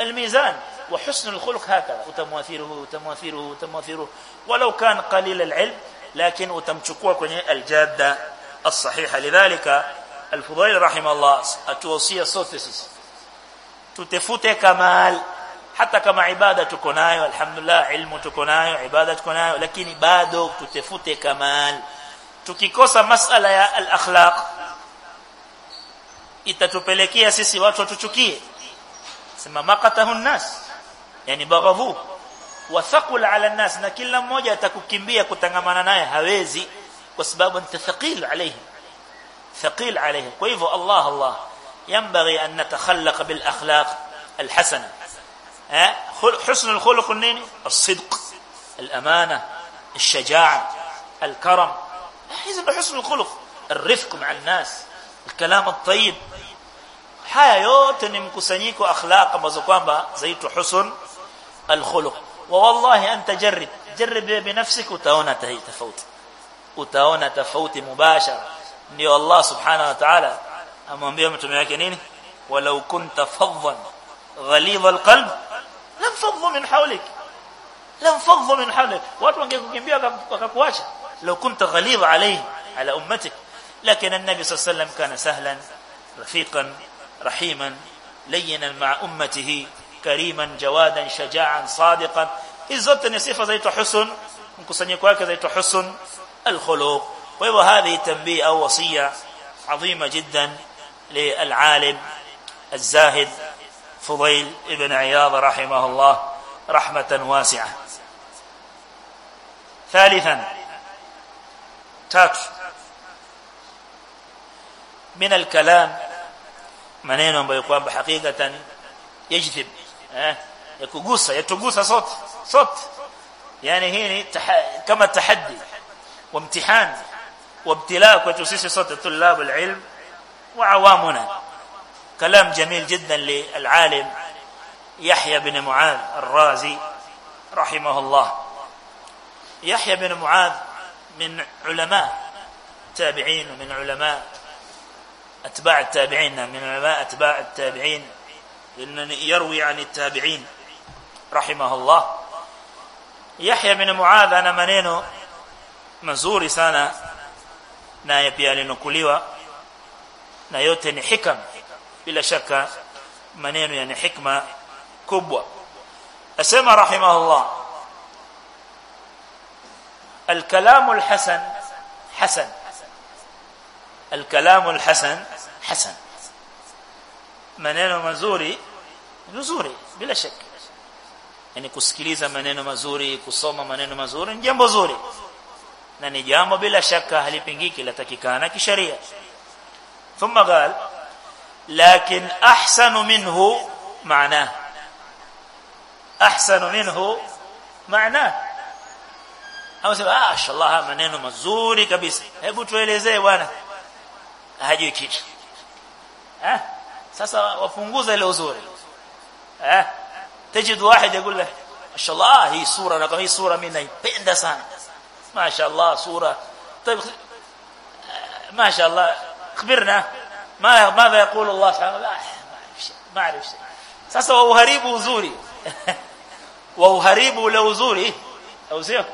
الميزان. وحسن الخلق هكذا. وتمواثيره وتمواثيره وتمواثيره ولو كان قليل العلم لكن وتمتقوك الجادة الصحيحة. لذلك الفضيل رحمه الله توصي صوتسس تتفوت كمال حتى كما عبادة تكوناي والحمد لله علم تكوناي وعبادة تكوناي لكن بادو تتفوت كمال تكيكوسا مسألة الأخلاق itatupelekea sisi watu سما ما makatahu الناس yani baghadhu wa thaqul ala nas na kila mmoja atakukimbia kutangamana naye hawezi kwa sababu anta thaqil alayhi thaqil alayhi kwa hivyo Allah Allah ينبغي أن نتخلق بالأخلاق الحسنة حسن الخلق النيني الصدق الأمانة الشجاعة الكرم هذا حسن الخلق الرفق مع الناس الكلام الطيب haya yote ni mkusanyiko akhlaq ambazo kwamba zaitu husn الخلق. ووالله أنت جرب. جرب بنفسك وتاونا تفوت وتاونا تفوت مباشرة. ني الله سبحانه وتعالى. امامبيه متومه yake nini ولو كنت فظا غليظ القلب لم فظ من حولك. لم فظ من حولك. watu wangekukimbia wakakuacha لو كنت غليظ عليه على أمتك. لكن النبي صلى الله عليه وسلم كان سهلا رفيقا رحيما لينا مع أمته. كريما جوادا شجاعا صادقا hizote ni sifa zaitwa husn mkusanyiko wake zaitwa husn alkhuluq. Kwa hivyo هذه تنبيه أو وصيه عظيمه جدا للعالم الزاهد فضيل ابن عياض رحمه الله رحمه واسعه ثالثا تات من الكلام maneno ambayo kwamba hakikatan eh yakugusa yatugusa sote sote yani hii ni kama tahaddi wa imtihan wa ibtilaa kwetu sisi sote tulab alilm wa awamuna. كلام جميل جدا للعالم يحيى بن معاذ الرازي رحمه الله يحيى بن معاذ من علماء تابعين ومن علماء أتباع التابعين من علماء أتباع التابعين ان يروي عن التابعين رحمه الله. يحيى بن معاذ أنا منينو مزوري سانا ناي pia linukuliwa na yote ni hikam bila shaka maneno yana hikma kubwa asema rahimahu الكلام الحسن حسن. الكلام الحسن حسن. Maneno mazuri nzuri bila shaka yani kusikiliza maneno mazuri kusoma maneno mazuri ni jambo zuri na ni jambo bila shaka halipingiki latakikana kisheria thumma qal lakin ahsanu minhu maana ahsanu minhu maana au sema ah inshallah maneno mazuri kabisa hebu tuelezee bwana hajui kitu eh sasa wapunguza ile uzuri. Eh? تجد واحد يقول لك ما شاء الله هي صوره رقم هي صوره مين naipenda sana. ما شاء الله صوره طيب ما شاء الله اخبرنا ما ماذا يقول الله سبحانه لا ما اعرف شيء sasa wauharibu uzuri. <laughs> Wauharibu ule uzuri au sio?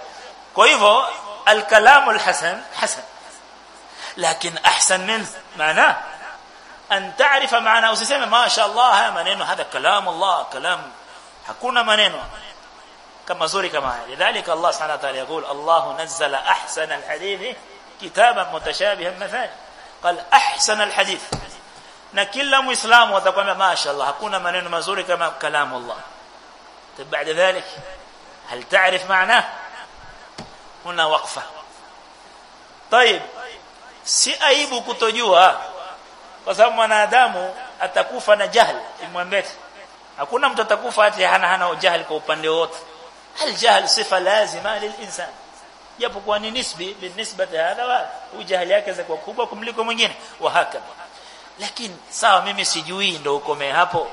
Kwa الكلام الحسن حسن لكن احسن منه معناه أن تعرف معنى وسيسمي ما شاء الله ها منينو. هذا كلام الله كلام حكونا منينو. كما زوري كما. هي لذلك الله سبحانه وتعالى يقول الله نزل أحسن الحديث كتابا متشابها مثلا قال أحسن الحديث. نكلا مسلم وتقول ما شاء الله حكونا منينو. ما زوري كما كلام الله. طيب، بعد ذلك هل تعرف معناه هنا وقفة. طيب si aibu kutojua kwa sababu mwanadamu atakufa na jahl imwambete hakuna mtu atakufa ati hana hana jahl kwa upande wote hal jahl sifa lazima lilinsan japo kwa ni nisbi binisbati hadha wa ujahili yake za kubwa kumliko mwingine wa hakadha lakini sawa mimi sijui ndio ukome hapo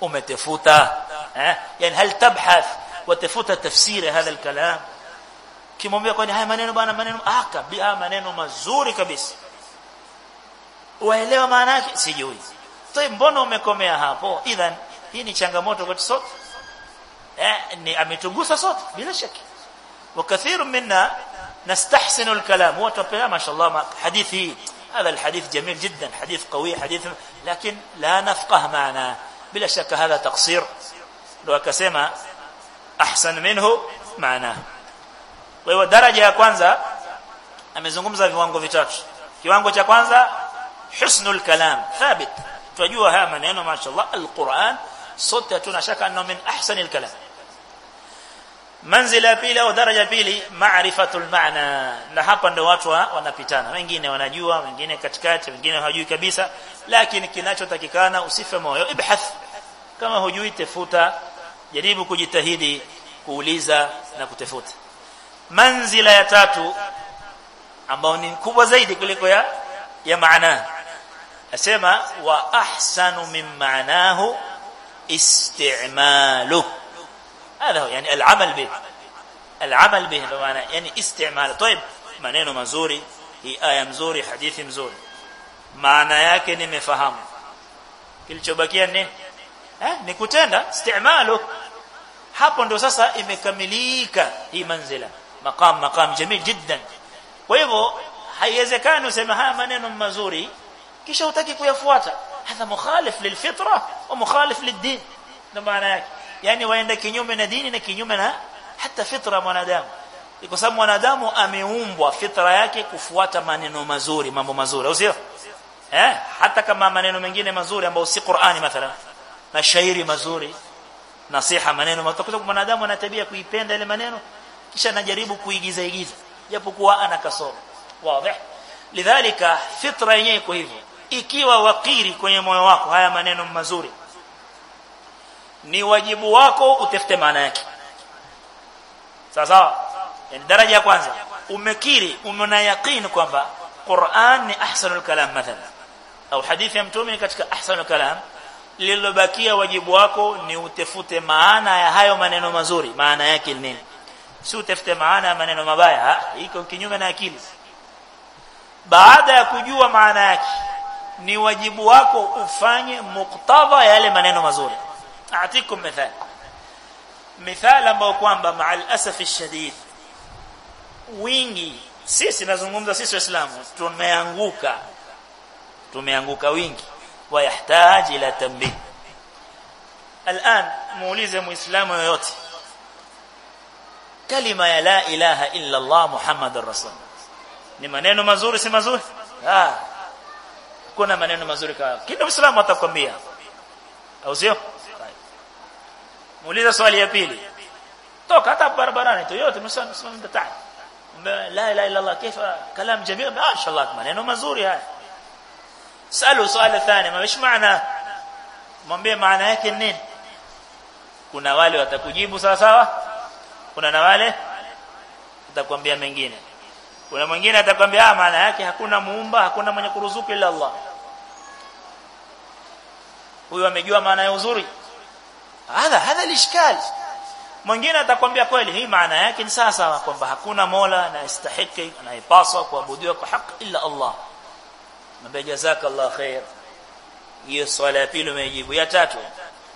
umetafuta eh yani hal tabhath watafuta tafsiri hadha alkalam kimwambia kwani haya maneno bwana maneno aka bia maneno mazuri kabisa uelewa maana yake sijui toi mbona umekomea hapo idhan hii ni changamoto kwa sote eh ni ametugusa sote bila shaka وكثير منا نستحسن الكلام وتبقى ما شاء الله حديثي هذا الحديث جميل جدا حديث قوي حديث لكن لا نفقه معناه بلا شك هذا تقصير لو akasema ahsan minhu maana kwa hiyo daraja ya kwanza amezungumza viwango vitatu kiwango cha kwanza حسن الكلام ثابت. تجوها منين ما شاء الله القرآن صوت تونا شك أنه من أحسن الكلام. منزلة بيلي أو درجة بيلي معرفة المعنى. نحب أن دواتوا ونبتانا من جينة ونجوها من جينة كتكات من جينة هجوي كبيسة. لكن كناتو تكيكانا وصف مويو ابحث. كما هجوي تفوتا جريب كجتهيدي كوليزا نكتفوت منزلة يتاتو ambao ni kubwa zaidi kuliko ya ya maana asema wa ahsanu min maanahu isti'malu هذا هو يعني العمل به العمل به بمعنى يعني استعمال طيب maneno mazuri hii aya mzuri hadithi mzuri maana yake nimefahamu kilichobakia ni eh ni kutenda istimalu hapo ndio sasa imekamilika hii manzila maqam maqam jamil jiddan kwa hivyo haiwezekani useme haya maneno mazuri kisha utaki kuyafuata hadha mukhalif lilfitra wa mukhalif lid-din ndio maana yake yani waenda kinyume na dini na kinyume na hata fitra mwanadamu kwa sababu mwanadamu ameumbwa fitra yake kufuata maneno mazuri mambo mazuri au sio eh hata kama maneno mengine mazuri ambayo si Qur'ani mathalan na shairi mazuri nasiha maneno matakuta mwanadamu ana tabia kuipenda ile maneno kisha anajaribu kuigiza igiza japokuwa ana kasoro wazi lidhalika fitra yenyewe iko hivyo ikiwa wakiri kwenye moyo wako haya maneno mazuri ni wajibu wako utafute maana yake. Sawa sawa? Yani daraja ya kwanza. Umekiri umeona yaqeen kwamba Qur'an ni ahsanul kalam mathalan. Au hadithi ya mtume katika ahsanul kalam. Lililobakia wajibu wako ni utafute maana ya hayo maneno mazuri. Maana yake ni nini? Si utafute maana ya maneno mabaya iko kinyume na akili. Baada ya kujua maana yake ni wajibu wako ufanye muktadha yale maneno mazuri atikum mithal mithal ambao kwamba maal asaf shadid wingi sisi nazungumza sisi waislamu tumeanguka tumeanguka wingi wayahitaji ila tambih الان muulize muislamu yoyote kalima ya la ilaha illa allah muhammadur rasul ni maneno mazuri si mazuri ah kuna maneno mazuri kama kila muislamu atakwambia au sio muuliza swali ya pili toka hata barabarani tu yote msana msana taa la ilaha illa allah kaifa kalam jamil ma sha allah maneno mazuri haya salu swali thani ma مش maana mwambie maana yake nini kuna wale watakujibu sawa sawa kuna na wale atakwambia mengine kuna mwingine atakwambia maana yake hakuna muumba hakuna mwenye kuruzuku ila Allah huyo amejua maana ya uzuri hadha hadha lishkal mwingine atakwambia kweli hii maana yake ni sawa kwamba hakuna mola anayestahiki anayepaswa kuabudiwa kwa haki illa Allah nabii jazakallah khair hiyo swala ya pili umejibu ya tatu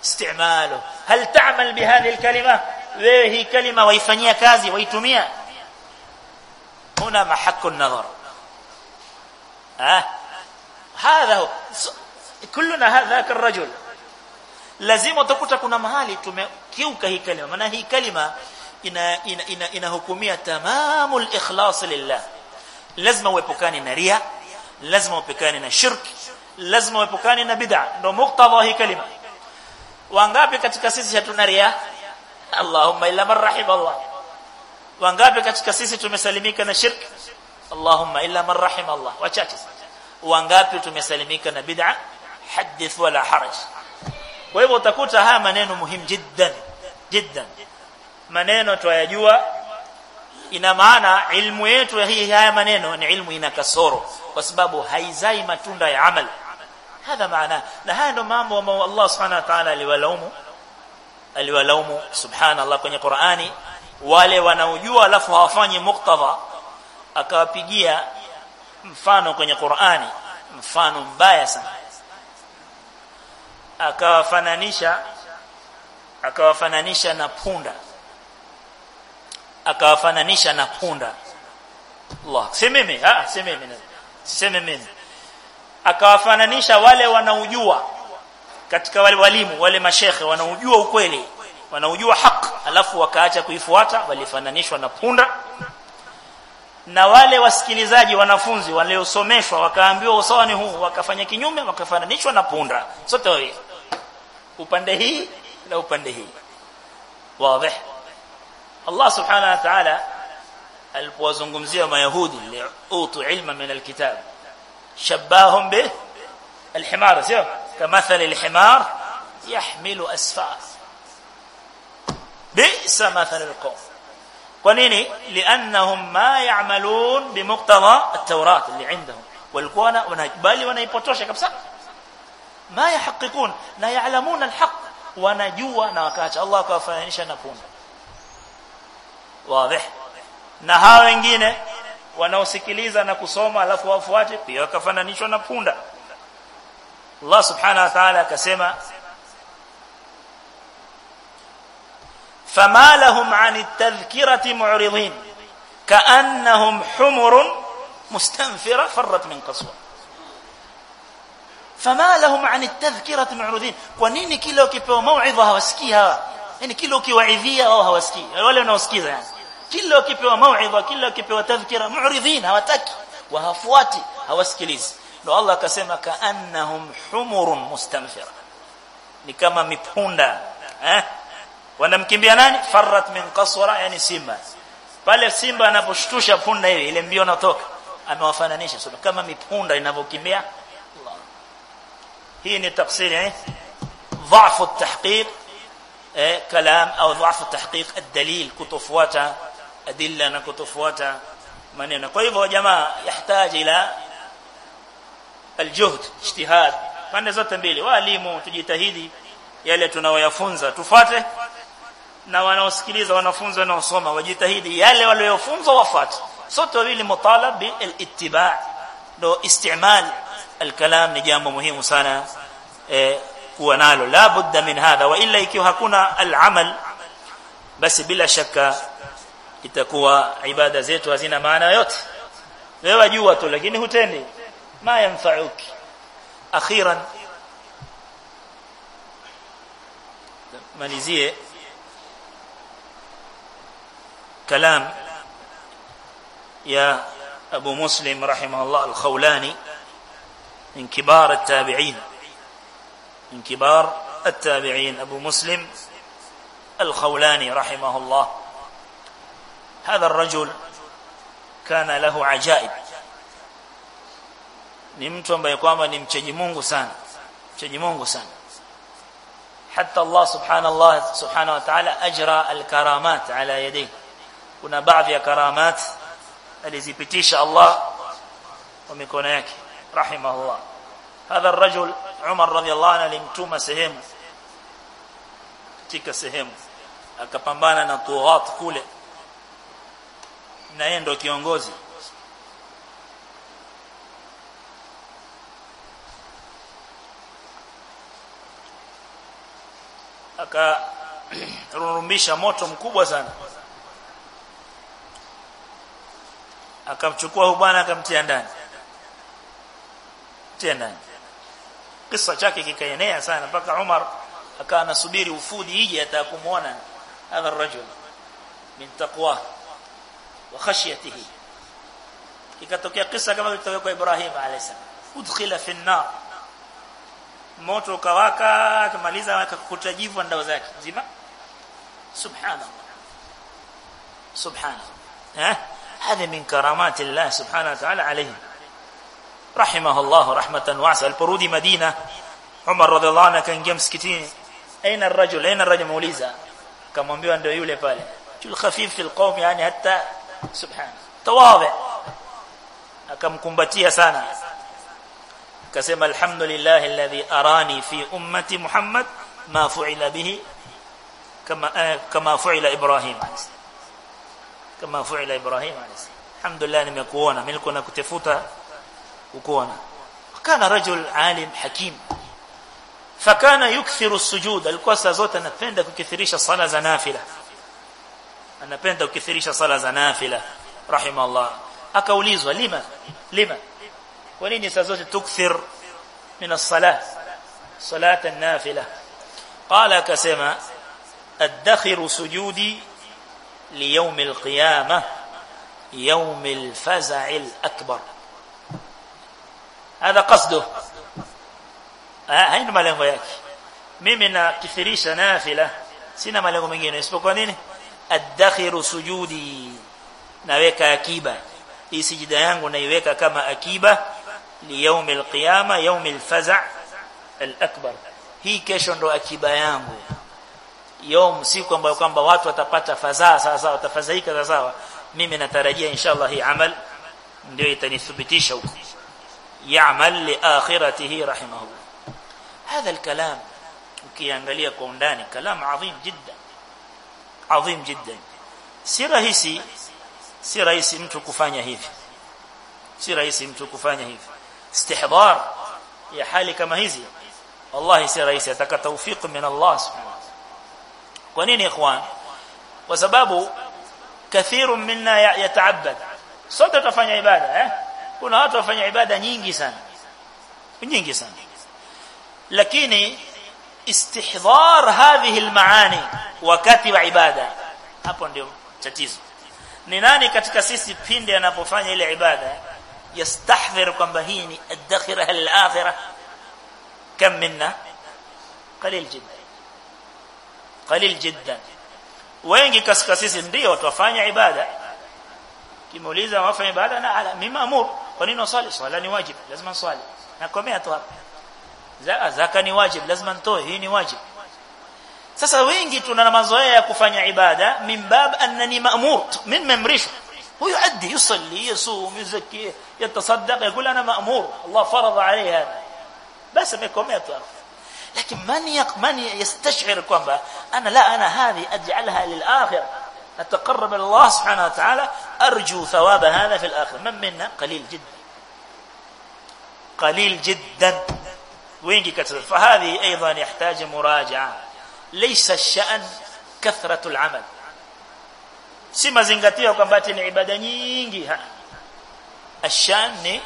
استعماله هل تعمل بهذه الكلمة وهي كلمه waifanyia kazi waitumia هنا محك النظر. أه؟ هذا هو. كلنا هذاك الرجل. لازم تقول كنا مهالي كيوك هي كلمة. منا هي كلمة إن, إن, تمام الإخلاص لله. لازم ويبكاني نريا لازم ويبكاني شرك. لازم ويبكاني نبدع نمقتضى هي كلمة. وانغابي كتكسيسي تنريا اللهم إلا من رحم الله. Wangapi katika sisi tumesalimika na shirk Allahumma illa man rahim Allah wachache wangapi tumesalimika na bid'a hadith wala haraj kwa hivyo utakuta haya maneno muhimu jiddan jiddan maneno tuyajua ina maana ilmu yetu hii haya maneno ni ilmu ina kasoro kwa sababu haizai matunda ya amal hadha maana na haya ndo mambo ambayo Allah subhanahu wa ta'ala aliwalaumu aliwalaumu subhanallah kwenye Qur'ani wale wanaojua alafu hawafanyi muktadha akawapigia mfano kwenye Qur'ani mfano mbaya sana. Akawafananisha akawafananisha na punda. Akawafananisha na punda. Allah. Si mimi ah si mimi siseme mimi. Akawafananisha wale wanaojua katika wale walimu wale mashekhe wanaojua ukweli wanaojua haki alafu wakaacha kuifuata walifananishwa na punda na wale wasikilizaji wanafunzi waliosomeshwa wakaambiwa usawa ni huu wakafanya kinyume wakafananishwa na punda sote wawili upande hii na upande hii wazi Allah subhanahu wa ta'ala alipowazungumzia mayahudi liutu ilma min alkitab shabbahum bih الحمار سيف كمثل الحمار يحمل أسفار بئس مثل القوم. ونيني لأنهم ما يعملون بمقتضى التوراة اللي عندهم. والكوانا ونجبالي ونيبوتوشة كبسا ما يحققون. لا يعلمون الحق. ونجوا نوكات الله كفانيش نكون. واضح. hawa wengine wanaosikiliza na kusoma alafu wafuate pia wakafananishwa na punda Allah subhanahu wa ta'ala akasema فما لهم عن التذكرة معرضين. كأنهم حمر مستنفرة فرت من قسوة فما لهم عن التذكرة معرضين. ونين كيلو كيبو موعظة واسكيها. يعني كيلو وعيذية أو هواسكي، ولا نوسكيها يعني. كيلو كيبو موعظة كيلو كيبو تذكرة. معرضين. هواتكي وهفواتي هواسكيليز لو الله كسيما كأنهم حمر مستنفرة. ni kama mipunda wanamkimbia nani farrat min qaswara yani simba pale simba anaposhtusha punda hivi ile mbio natoka amewafananisha so kama mipunda inavyokimbia hii ni tafsiri eh ضعف التحقيق eh كلام au ضعف التحقيق الدليل kutofuata adilla na kutofuata maneno kwa hivyo jamaa yahitaji ila aljuhd ijtihad pande zote mbili walimu tujitahidi yale tunayoyafunza tufate na wanaosikiliza wanafunzi wanaosoma wajitahidi yale waliofunzwa wafuate sote wawili mutalab bil ittiba' ndo istimal alkalam ni jambo muhimu sana eh, kuwa nalo la budda min hadha wa illa ikiwa hakuna alamal basi bila shaka itakuwa ibada zetu hazina maana yote wewe wajua tu lakini hutendi ما ينفعك أخيرا ماليزيه كلام يا أبو مسلم رحمه الله الخولاني من كبار التابعين من كبار التابعين أبو مسلم الخولاني رحمه الله. هذا الرجل كان له عجائب. ni mtu ambaye kwamba ni mcheji Mungu sana mcheji Mungu sana hata Allah subhanahu wa ta'ala ajra kuna baadhi ya karamat alizipitisha Allah kwa mikono yake. Rahimahullah. Hadha ar-rajul Umar radhiyallahu anhu alimtuma sehemu katika sehemu akapambana na tuwat kule. Na yeye ndo kiongozi. Akarurumisha <clears throat> moto mkubwa sana. Akamchukua huyu bwana akamtia ndani tena kisa chake kikaenea sana mpaka Umar akawa anasubiri ufudi ije atakumuona hadha rajul min taqwa wa khashyatihi ikatokea kisa kama kilitokea kwa Ibrahim alayhisalam udkhila fi an-nar moto kawaka akamaliza akakuta jivu ndao zake zima subhanallah subhanallah ها هذه من كرامات الله سبحانه وتعالى عليه رحمه الله رحمة واسعة. البرودي مدينة. عمر رضي الله عنه كان جمس كتين أين الرجل؟ أين الرجل موليزا؟ كما بيو أن دويولي فالي الخفيف في القوم يعني حتى سبحانه تواضع. كم كمبتية سانا كسم الحمد لله الذي أراني في أمة محمد ما فعل به كما كما فعل إبراهيم عليه السلام. Kama fu'ila ibrahim alayhi alhamdulillah nimekuona mimi nilikuwa nakutafuta ukuona kana rajul alim hakim fakana yukthiru sujud alikuwa saa zote anapenda kukithirisha sala za nafila anapenda kukithirisha sala za nafila rahimahullah akaulizwa lima lima kwa nini saa zote tukthir min as-salah salat an-nafila qala akasema adkhiru sujudi ليوم القيامة يوم الفزع الأكبر. هذا قصده. آه، هين ما لنغو ياكي ميمنا كثريش نافلة سينا ما لنغو مجينة يسبقون الدخير أدخر سجودي. نويك إي يسجد يانغو نويك كما أكيبا. ليوم القيامة يوم الفزع الأكبر. هي كيشن رو أكيبا يانغو. Yom siku ambayo kwamba watu watapata fadhaa sawa sawa watafadhaika sawa mimi natarajia inshallah hii amal ndio itanithibitisha huko ya'mal li akhiratihi rahimahullah هذا الكلام ukiangalia kwa undani kalam adhim jiddan adhim jiddan si rahisi si rahisi mtu kufanya hivi si rahisi mtu kufanya hivi istihdar ya hali kama hizi wallahi si rahisi ataka tawfik min Allah subhanahu kwa nini ikhwan kwa sababu kathiru minna yata'abbad sote tutafanya ibada eh kuna watu wafanya ibada nyingi sana nyingi sana lakini istihdar hadhihi almaani wakati wa ibada hapo ndio tatizo ni nani katika sisi pindi anapofanya ile ibada yastahdhir kwamba hii ni ad-dakhirah al-akhirah kam minna qalil jiddan qalil jiddan wengi katika sisi ndio tutafanya ibada kimuuliza wafanya ibada na ala mimi amur kwa nini usali swala ni wajib lazima swali nakomea tu hapa zaka ni wajib lazima nitoe hii ni wajib sasa wengi tuna mazoea ya kufanya ibada min bab annani ma'mur min mamrishwa huyo addi yusalli yasum yuzakki yatasaddaq يقول أنا مأمور الله فرض عليه هذا بس amekomea tu hapa لكن من يق من يستشعر kwamba أنا لا أنا هذه أجعلها للاخره أتقرب إلى الله سبحانه وتعالى أرجو ثواب هذا في الاخره من منا؟ قليل جدا. قليل جدا. wengi katika fahadhi أيضا يحتاج مراجعة. ليس الشأن كثرة العمل. ati ni ibada nyingi ashan ni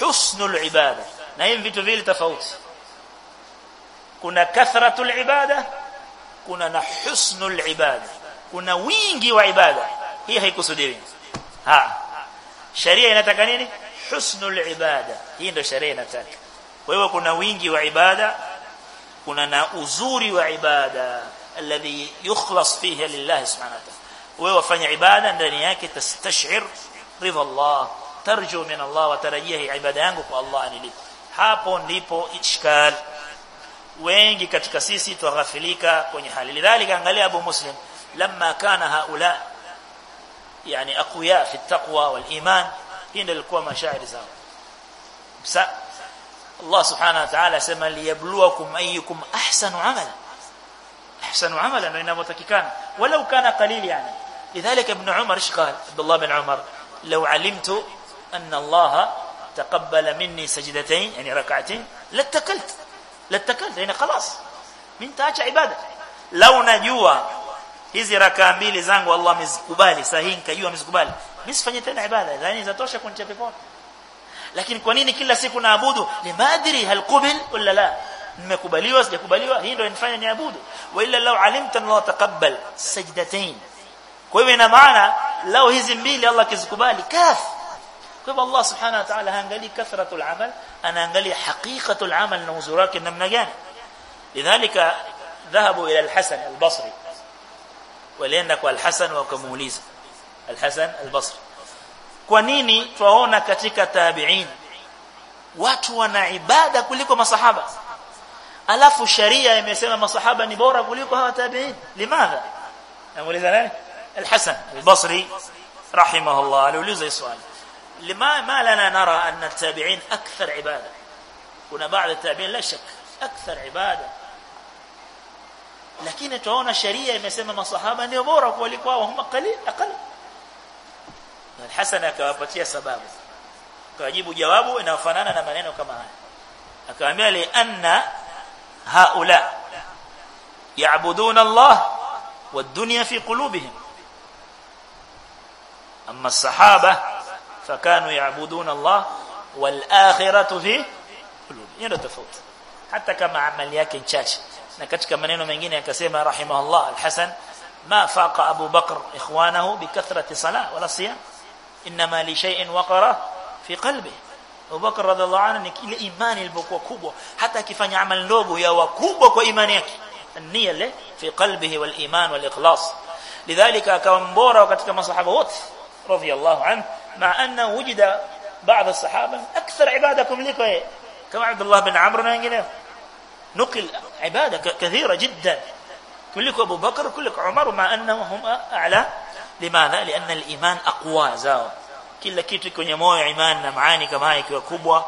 husnul ibada na hivi vitu vile tofauti kuna kathratul ibada kuna na husnul ibada kuna wingi wa ibada hii haikusudiwi ha sharia inataka nini husnul ibada hii ndio sharia inataka kwa hiyo kuna wingi wa ibada kuna na uzuri wa ibada alladhi yukhlas fiha lillah subhanahu wa ta'ala wewe wafanya ibada ndani yake tastashir ridha Allah tarju min Allah wa tarajia ibada yangu kwa Allah anilipe hapo ndipo ishkal wengi katika sisi tughafilika kwenye hali lidhalika angalia Abu Muslim lamma kana haula yani aqwiya fi at-taqwa wal iman hii ndio ilikuwa mashairi zao sa Allah subhanahu wa ta'ala sema liyabluwakum ayyukum ahsanu amala ahsanu amala ndio inavyotakikana walau kana qalil yani لذلك ابن عمر إيش قال عبد الله بن عمر لو علمت ان الله تقبل مني سجدتين يعني ركعتين لاتكلت. لأن خلاص. من تاجع عبادة. لو نجوا هذه ركامبيل زنغ والله مزقبالي سهين كيوا مزقبالي بس فنيتنا عبادة. لأن إذا توشى كنت شفيفون لكن كونيني كلا سيكو نعبودو لما أدري هل قبل ولا لا. مكبليوا سيكبليوا هين رو انفاني نعبودو وإلا لو علمت أن الله تقبل سجدتين. كيف هنا معنى لو هزم بيلي الله كزقبالي كاف. كيف الله سبحانه وتعالى هنقلي كثرة العمل. Anaangalia haqiqatul amal na uzuri wake namna gani lidhalika dhahabu ila al-Hasan al-Basri walienda kwa al-Hasan wakamuuliza al-Hasan al-Basri kwa nini twaona katika tabi'in watu wana ibada kuliko masahaba alafu sharia imesema masahaba ni bora kuliko hawa tabi'in limadha namuuliza nani al-Hasan al-Basri rahimahullah aliuliza swali لما ما لنا نرى أن التابعين أكثر عبادة. هنا بعض التابعين لا شك أكثر عبادة. لكن تعون شريعة مثل ما صحابة نبورك ولكوا وهم قليل أقل. الحسنة كوابتية سبابة. كواجيب جوابه إنه فنانا نمانينه كما أكوامي لأن هؤلاء يعبدون الله والدنيا في قلوبهم. أما الصحابة fakanu ya'buduna Allah wal-akhiratu fi qulubihim ndio tofauti hata kama amali yake chache na katika maneno mengine akasema rahimahullah al-Hasan ma faqa Abu Bakr ikhwanahu bikathrati salah wala siyam inma li shay'in waqara fi qalbihi Abu Bakr radhiallahu anhu ni ile imani ilipokuwa kubwa hata akifanya amali ndogo ya wakubwa kwa imani yake nia ile fi qalbihi wal iman wal ikhlas lidhalika akawa mbora katika masahaba wote radhiallahu anhu مع انه وجد بعض الصحابة أكثر عباده كملكه كما عبد الله بن عمرو نعم نقل عبادة كثيرة جدا. كملك أبو بكر كلك عمر مع انهم أعلى. لماذا؟ لأن الإيمان أقوى زاو كل كيتو kwenye moyo iman معاني كما kama ikiwa kubwa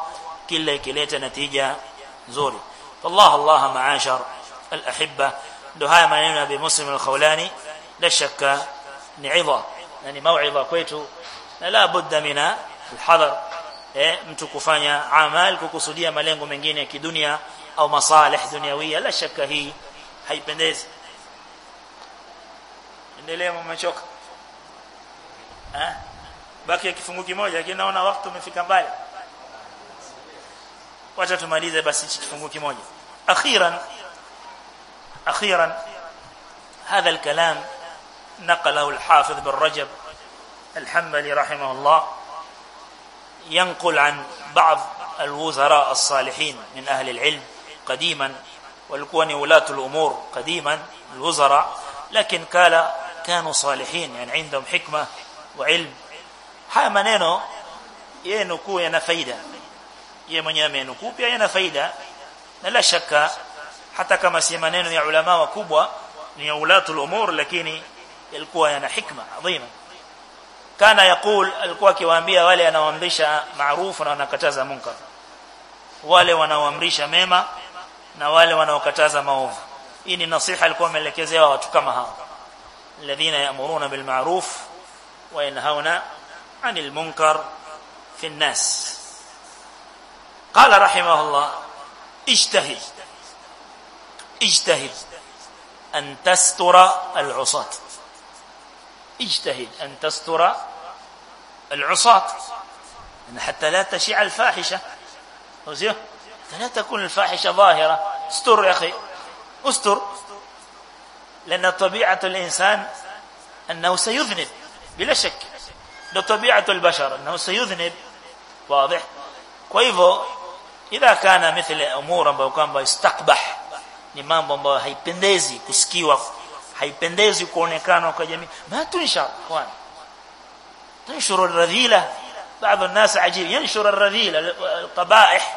kila ikileta natija nzuri فالله الله معاشر الأحبة. ده هاي معنى ابي الخولاني. لا شك نعظة. يعني موعظة كويتو. La budda mina alhadar eh mtu kufanya amal kukusudia malengo mengine ya kidunia au masalih dunyawia la shakka hii haipendezi endelea mmechoka eh baki kifungu kimoja lakini naona wakati umefika mbali wacha tumalize basi kifungu kimoja akhiran akhiran هذا الكلام نقله الحافظ بن رجب الحنبلي رحمه الله ينقل عن بعض الوزراء الصالحين من أهل العلم قديما والكون ولاة الأمور قديما الوزراء لكن قال كانوا صالحين يعني عندهم حكمة وعلم. ها منينو ينكو ينفيدة يمن ينكو بي ينفيدة لا شك حتى كما سيمنينو يا علماء وكبوة يا ولاة الأمور لكن يلكو حكمة عظيمة. Kana yakul alikuwa akiwaambia wale anaoamrisha maarufu na wanakataza munkar wale wanaoamrisha mema na wale wanaokataza maovu hii ni nasiha alikuwa ameelekezea watu kama hao alladhina ya'muruna bil ma'ruf wa yanhauna المنكر في الناس قال رحمه الله اجتهد اجتهد أن تستر العصاة اجتهد أن تستر العصاة. حتى لا تشع الفاحشة. حتى لا تكون الفاحشة ظاهرة. استر يا أخي. استر. لأن طبيعة الإنسان أنه سيذنب بلا شك. لطبيعة البشر أنه سيذنب واضح. كويفو إذا كان مثل أمور يستقبح. لمن بمبا هيبنديزي بندزي وقت haipendezi kuonekana kwa jamii ma tunsha kwan تنشر الرذيله بعض الناس عجيب ينشر الرذيله القبائح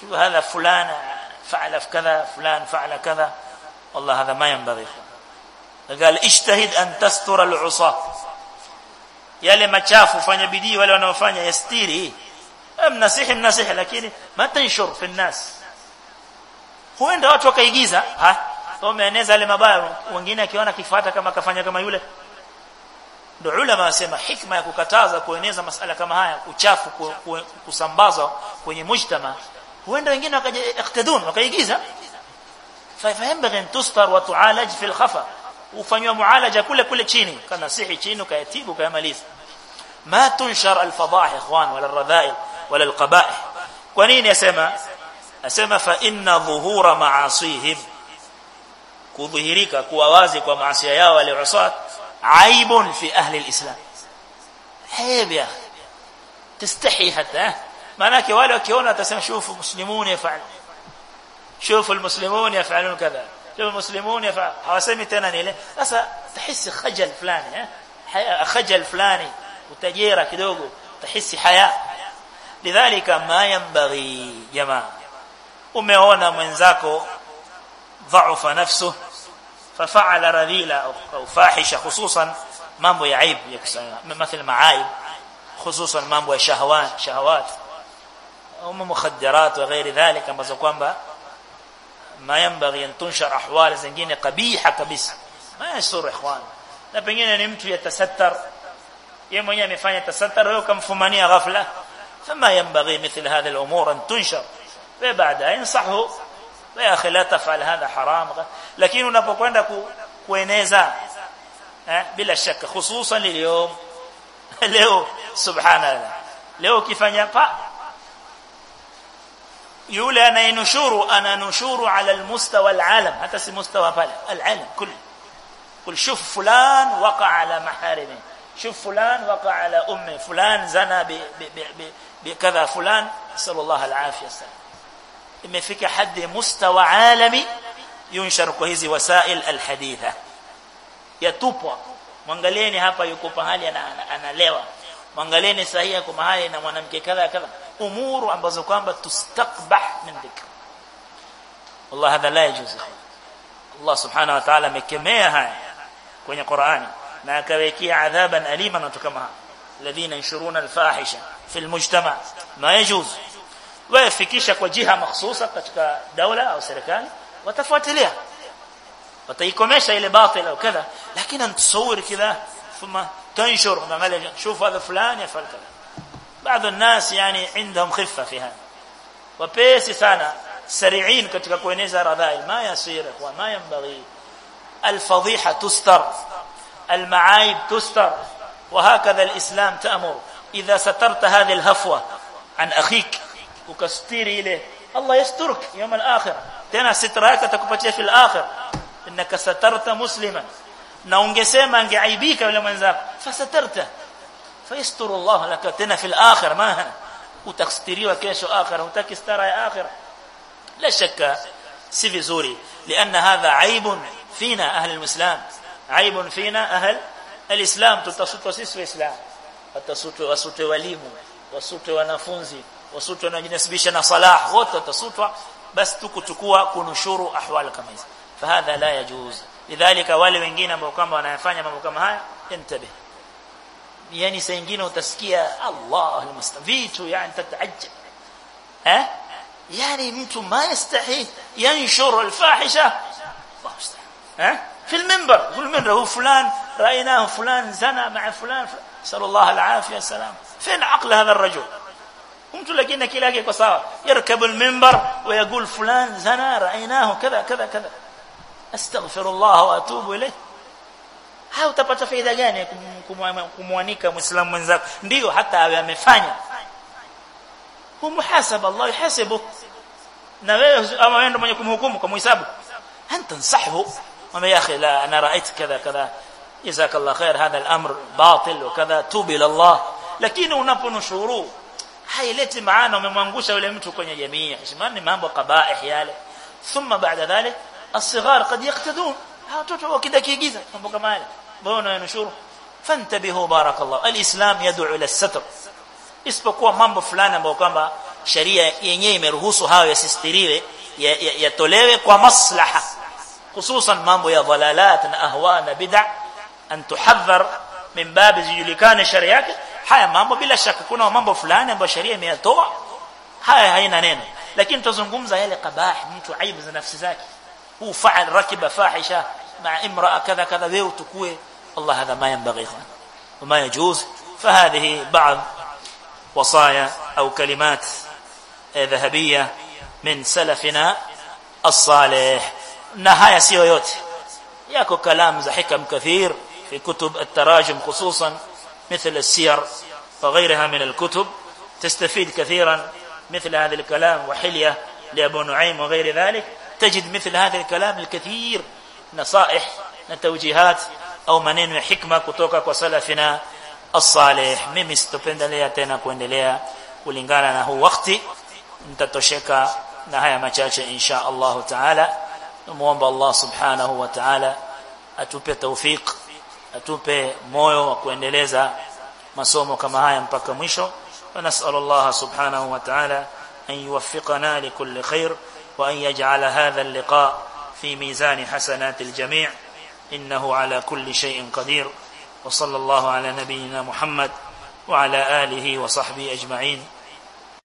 شو هذا فلان فعل كذا فلان فعل كذا والله هذا ما ينبغي قال اجتهد ان تستر العصاه yale machafu fanya bidii wale wanaofanya yastiri mnasihi mnasihi lakini matanshur fi nas huenda watu wakaigiza ha wameeneza yale mabaya wengine akiona kifuata kama kafanya kama yule ndio ulama wasema hikma ya kukataza kueneza masala kama haya uchafu kusambaza kwenye mujtama huenda wengine wakaja iktadun wakaigiza فينبغي ان تستر وتعالج في الخفا ufanywa mualaja kule kule chini kana sihi chini ukayatibu ukayamaliza ma tunshar alfadah ikhwan wala radhail wala alqaba'ih kwa nini asema asema fa inna dhuhura ma'asihim kudhihirika kuwa wazi kwa maasi yao wale usat aibun fi ahli alislam يا أخي تستحي حتى معناك wale wakiona atasema shufu muslimun yafal shufu almuslimun yafalun kadha shufu almuslimun yafal hawasemi tena ni ile sasa tahisi khajal fulani eh khajal fulani utajira kidogo tahisi haya lidhalika ma yanbaghi jamaa umeona mwenzako dhaufa nafsuhu ففعل رذيلة أو فاحشة خصوصا mambo ya aib مثل معايب خصوصا mambo ya shahawat shahawat au mukhaddarat wa ghairi dhalika ambazo kwamba ma yanbaghi an tunshar ahwal zingine qabiha kabisa ma yasur ikhwan na pengine ni mtu yatasattar yeye mwenyewe amefanya tasattar wewe ukamfumania ghafla fama yanbaghi مثل هذه الأمور ان تنشر وبعدها ينصحه ya akhi la tafal hadha haram lakini unapokwenda kueneza eh bila shaka hususan leo leo subhanallah leo ukifanya pa yule anayenushuru ananushuru ala almustawa alalam hata si mustawa pale alalam kull كل شوف فلان وقع على محارمه شوف فلان وقع على امه فلان زنى بكذا فلان نسال الله العافيه والسلام imefika hadi mustawa alami yunshar kwa hizi wasail alhaditha yatupwa mwangalieni hapa yuko pahali analewa mwangalieni sahihi kwa mahali na mwanamke kadha kadha umuru ambazo kwamba tustakbah min dhikr hadha la yajuz Allah subhanahu wa ta'ala amekemea haya kwenye Qur'ani na akawekea adhaban alima na kama alladhina yanshuruna alfahisha fi almujtama ma yajuz wafikisha kwa jiha mahsusa katika daula au serikali watafuatilia wataikomesha ile batil au kadha lakini antusawir kidha thumma تنشر ومعمل شوف هذا فلان يفعل كذا بعض الناس يعني عندهم خفه في هذا وبيسي sana سريعين katika kueneza radhail ma yasir wa ma yanbaghi الفضيحه تستر المعايب تستر وهكذا الاسلام تأمر اذا سترت هذه الهفوه عن اخيك ukastiri ile Allah yasturuk يوم الاخره tena sitra yako atakupatia fil akhir innaka satarta musliman na ungesema angeaibika yule mwenzako fasatarta fayasturu Allah laka tena fil akhir ma utastiriwa kesho akhir utaki stara ya akhir la shakka si vizuri لأن هذا عيب فينا أهل الاسلام عيب فينا أهل الاسلام tutasutwa sisi waislamu watasutwa wasutwe walimu wasutwe wanafunzi wasutwa wanajinasibisha na salah wote watasutwa basi tukuchukua kunushuru ahwal kama hizi fahadha la yajuz lidhalika wale wengine ambao kwamba wanayafanya mambo kama haya yantabe yani saa nyingine utasikia Allah almustavitu yani tataajab eh yani mtu ma yastahi yanshuru alfahisha eh في المنبر في المنبر هو فلان رايناه فلان زنى مع فلان نسال الله العافيه والسلام فين عقل هذا الرجل mtu lakini akili yake iko sawa yarkabu al-minbar wa yaqul fulan zana ra'aynahu kadha kadha kadha astaghfirullah wa atubu ilayh hao utapata faida gani kumwanika muislamu mwenzako ndio hata awe amefanya humuhasaba Allah yuhasibu na wewe ama wewe ndio mwenye kumhukumu kwa muhisabu anta nsahu ama ya akhi la ana ra'ayt kadha kadha جزاك الله خير هذا الامر باطل وكذا توب إلى الله lakini unaponushuru haileti maana umemwangusha yule mtu kwenye jamii heshima ni mambo qabaih yale thumma baada dhalik الصغار قد يقتدون watoto wakidakiigiza mambo kama yale mbona yanashuru fantabihu barakallahu alislam yad'u ila satr isipokuwa mambo fulani ambayo kwamba sharia yenyewe imeruhusu hayo yasistiriwe yatolewe kwa maslaha hususan mambo ya dhalalat na ahwa na bid'a an tuhadhar من باب زيجلكان الشريعة هيا مامو بلا شك كنا مامو فلان ابو شريعة ميتوا هيا هينا نينو. لكن تزنقوم زي قباح نيتو عيب زي نفس ذاك. هو فعل ركب فاحشة مع امرأة كذا كذا ذي وتكوي. الله هذا ما ينبغي خان وما يجوز. فهذه بعض وصايا أو كلمات ذهبية من سلفنا الصالح. نهاية سيويوت ياكو كلام زحكم كثير. في كتب التراجم خصوصا مثل السير وغيرها من الكتب تستفيد كثيرا مثل هذا الكلام وحلية لأبو نعيم وغير ذلك. تجد مثل هذا الكلام الكثير نصائح نتوجيهات أو منين حكمة كتوكك وسلفنا الصالح. ميمي ستوبند ليا تينا كوند ليا ولنقال أنا هو وقتي. انت تشكى نهاية مجاشة إن شاء الله تعالى. نموان الله سبحانه وتعالى. أتوبي توفيق atupe moyo wa kuendeleza masomo kama haya mpaka mwisho. ونسال الله سبحانه وتعالى ان يوفقنا لكل خير وان يجعل هذا اللقاء في ميزان حسنات الجميع انه على كل شيء قدير وصلى الله على نبينا محمد وعلى اله وصحبه اجمعين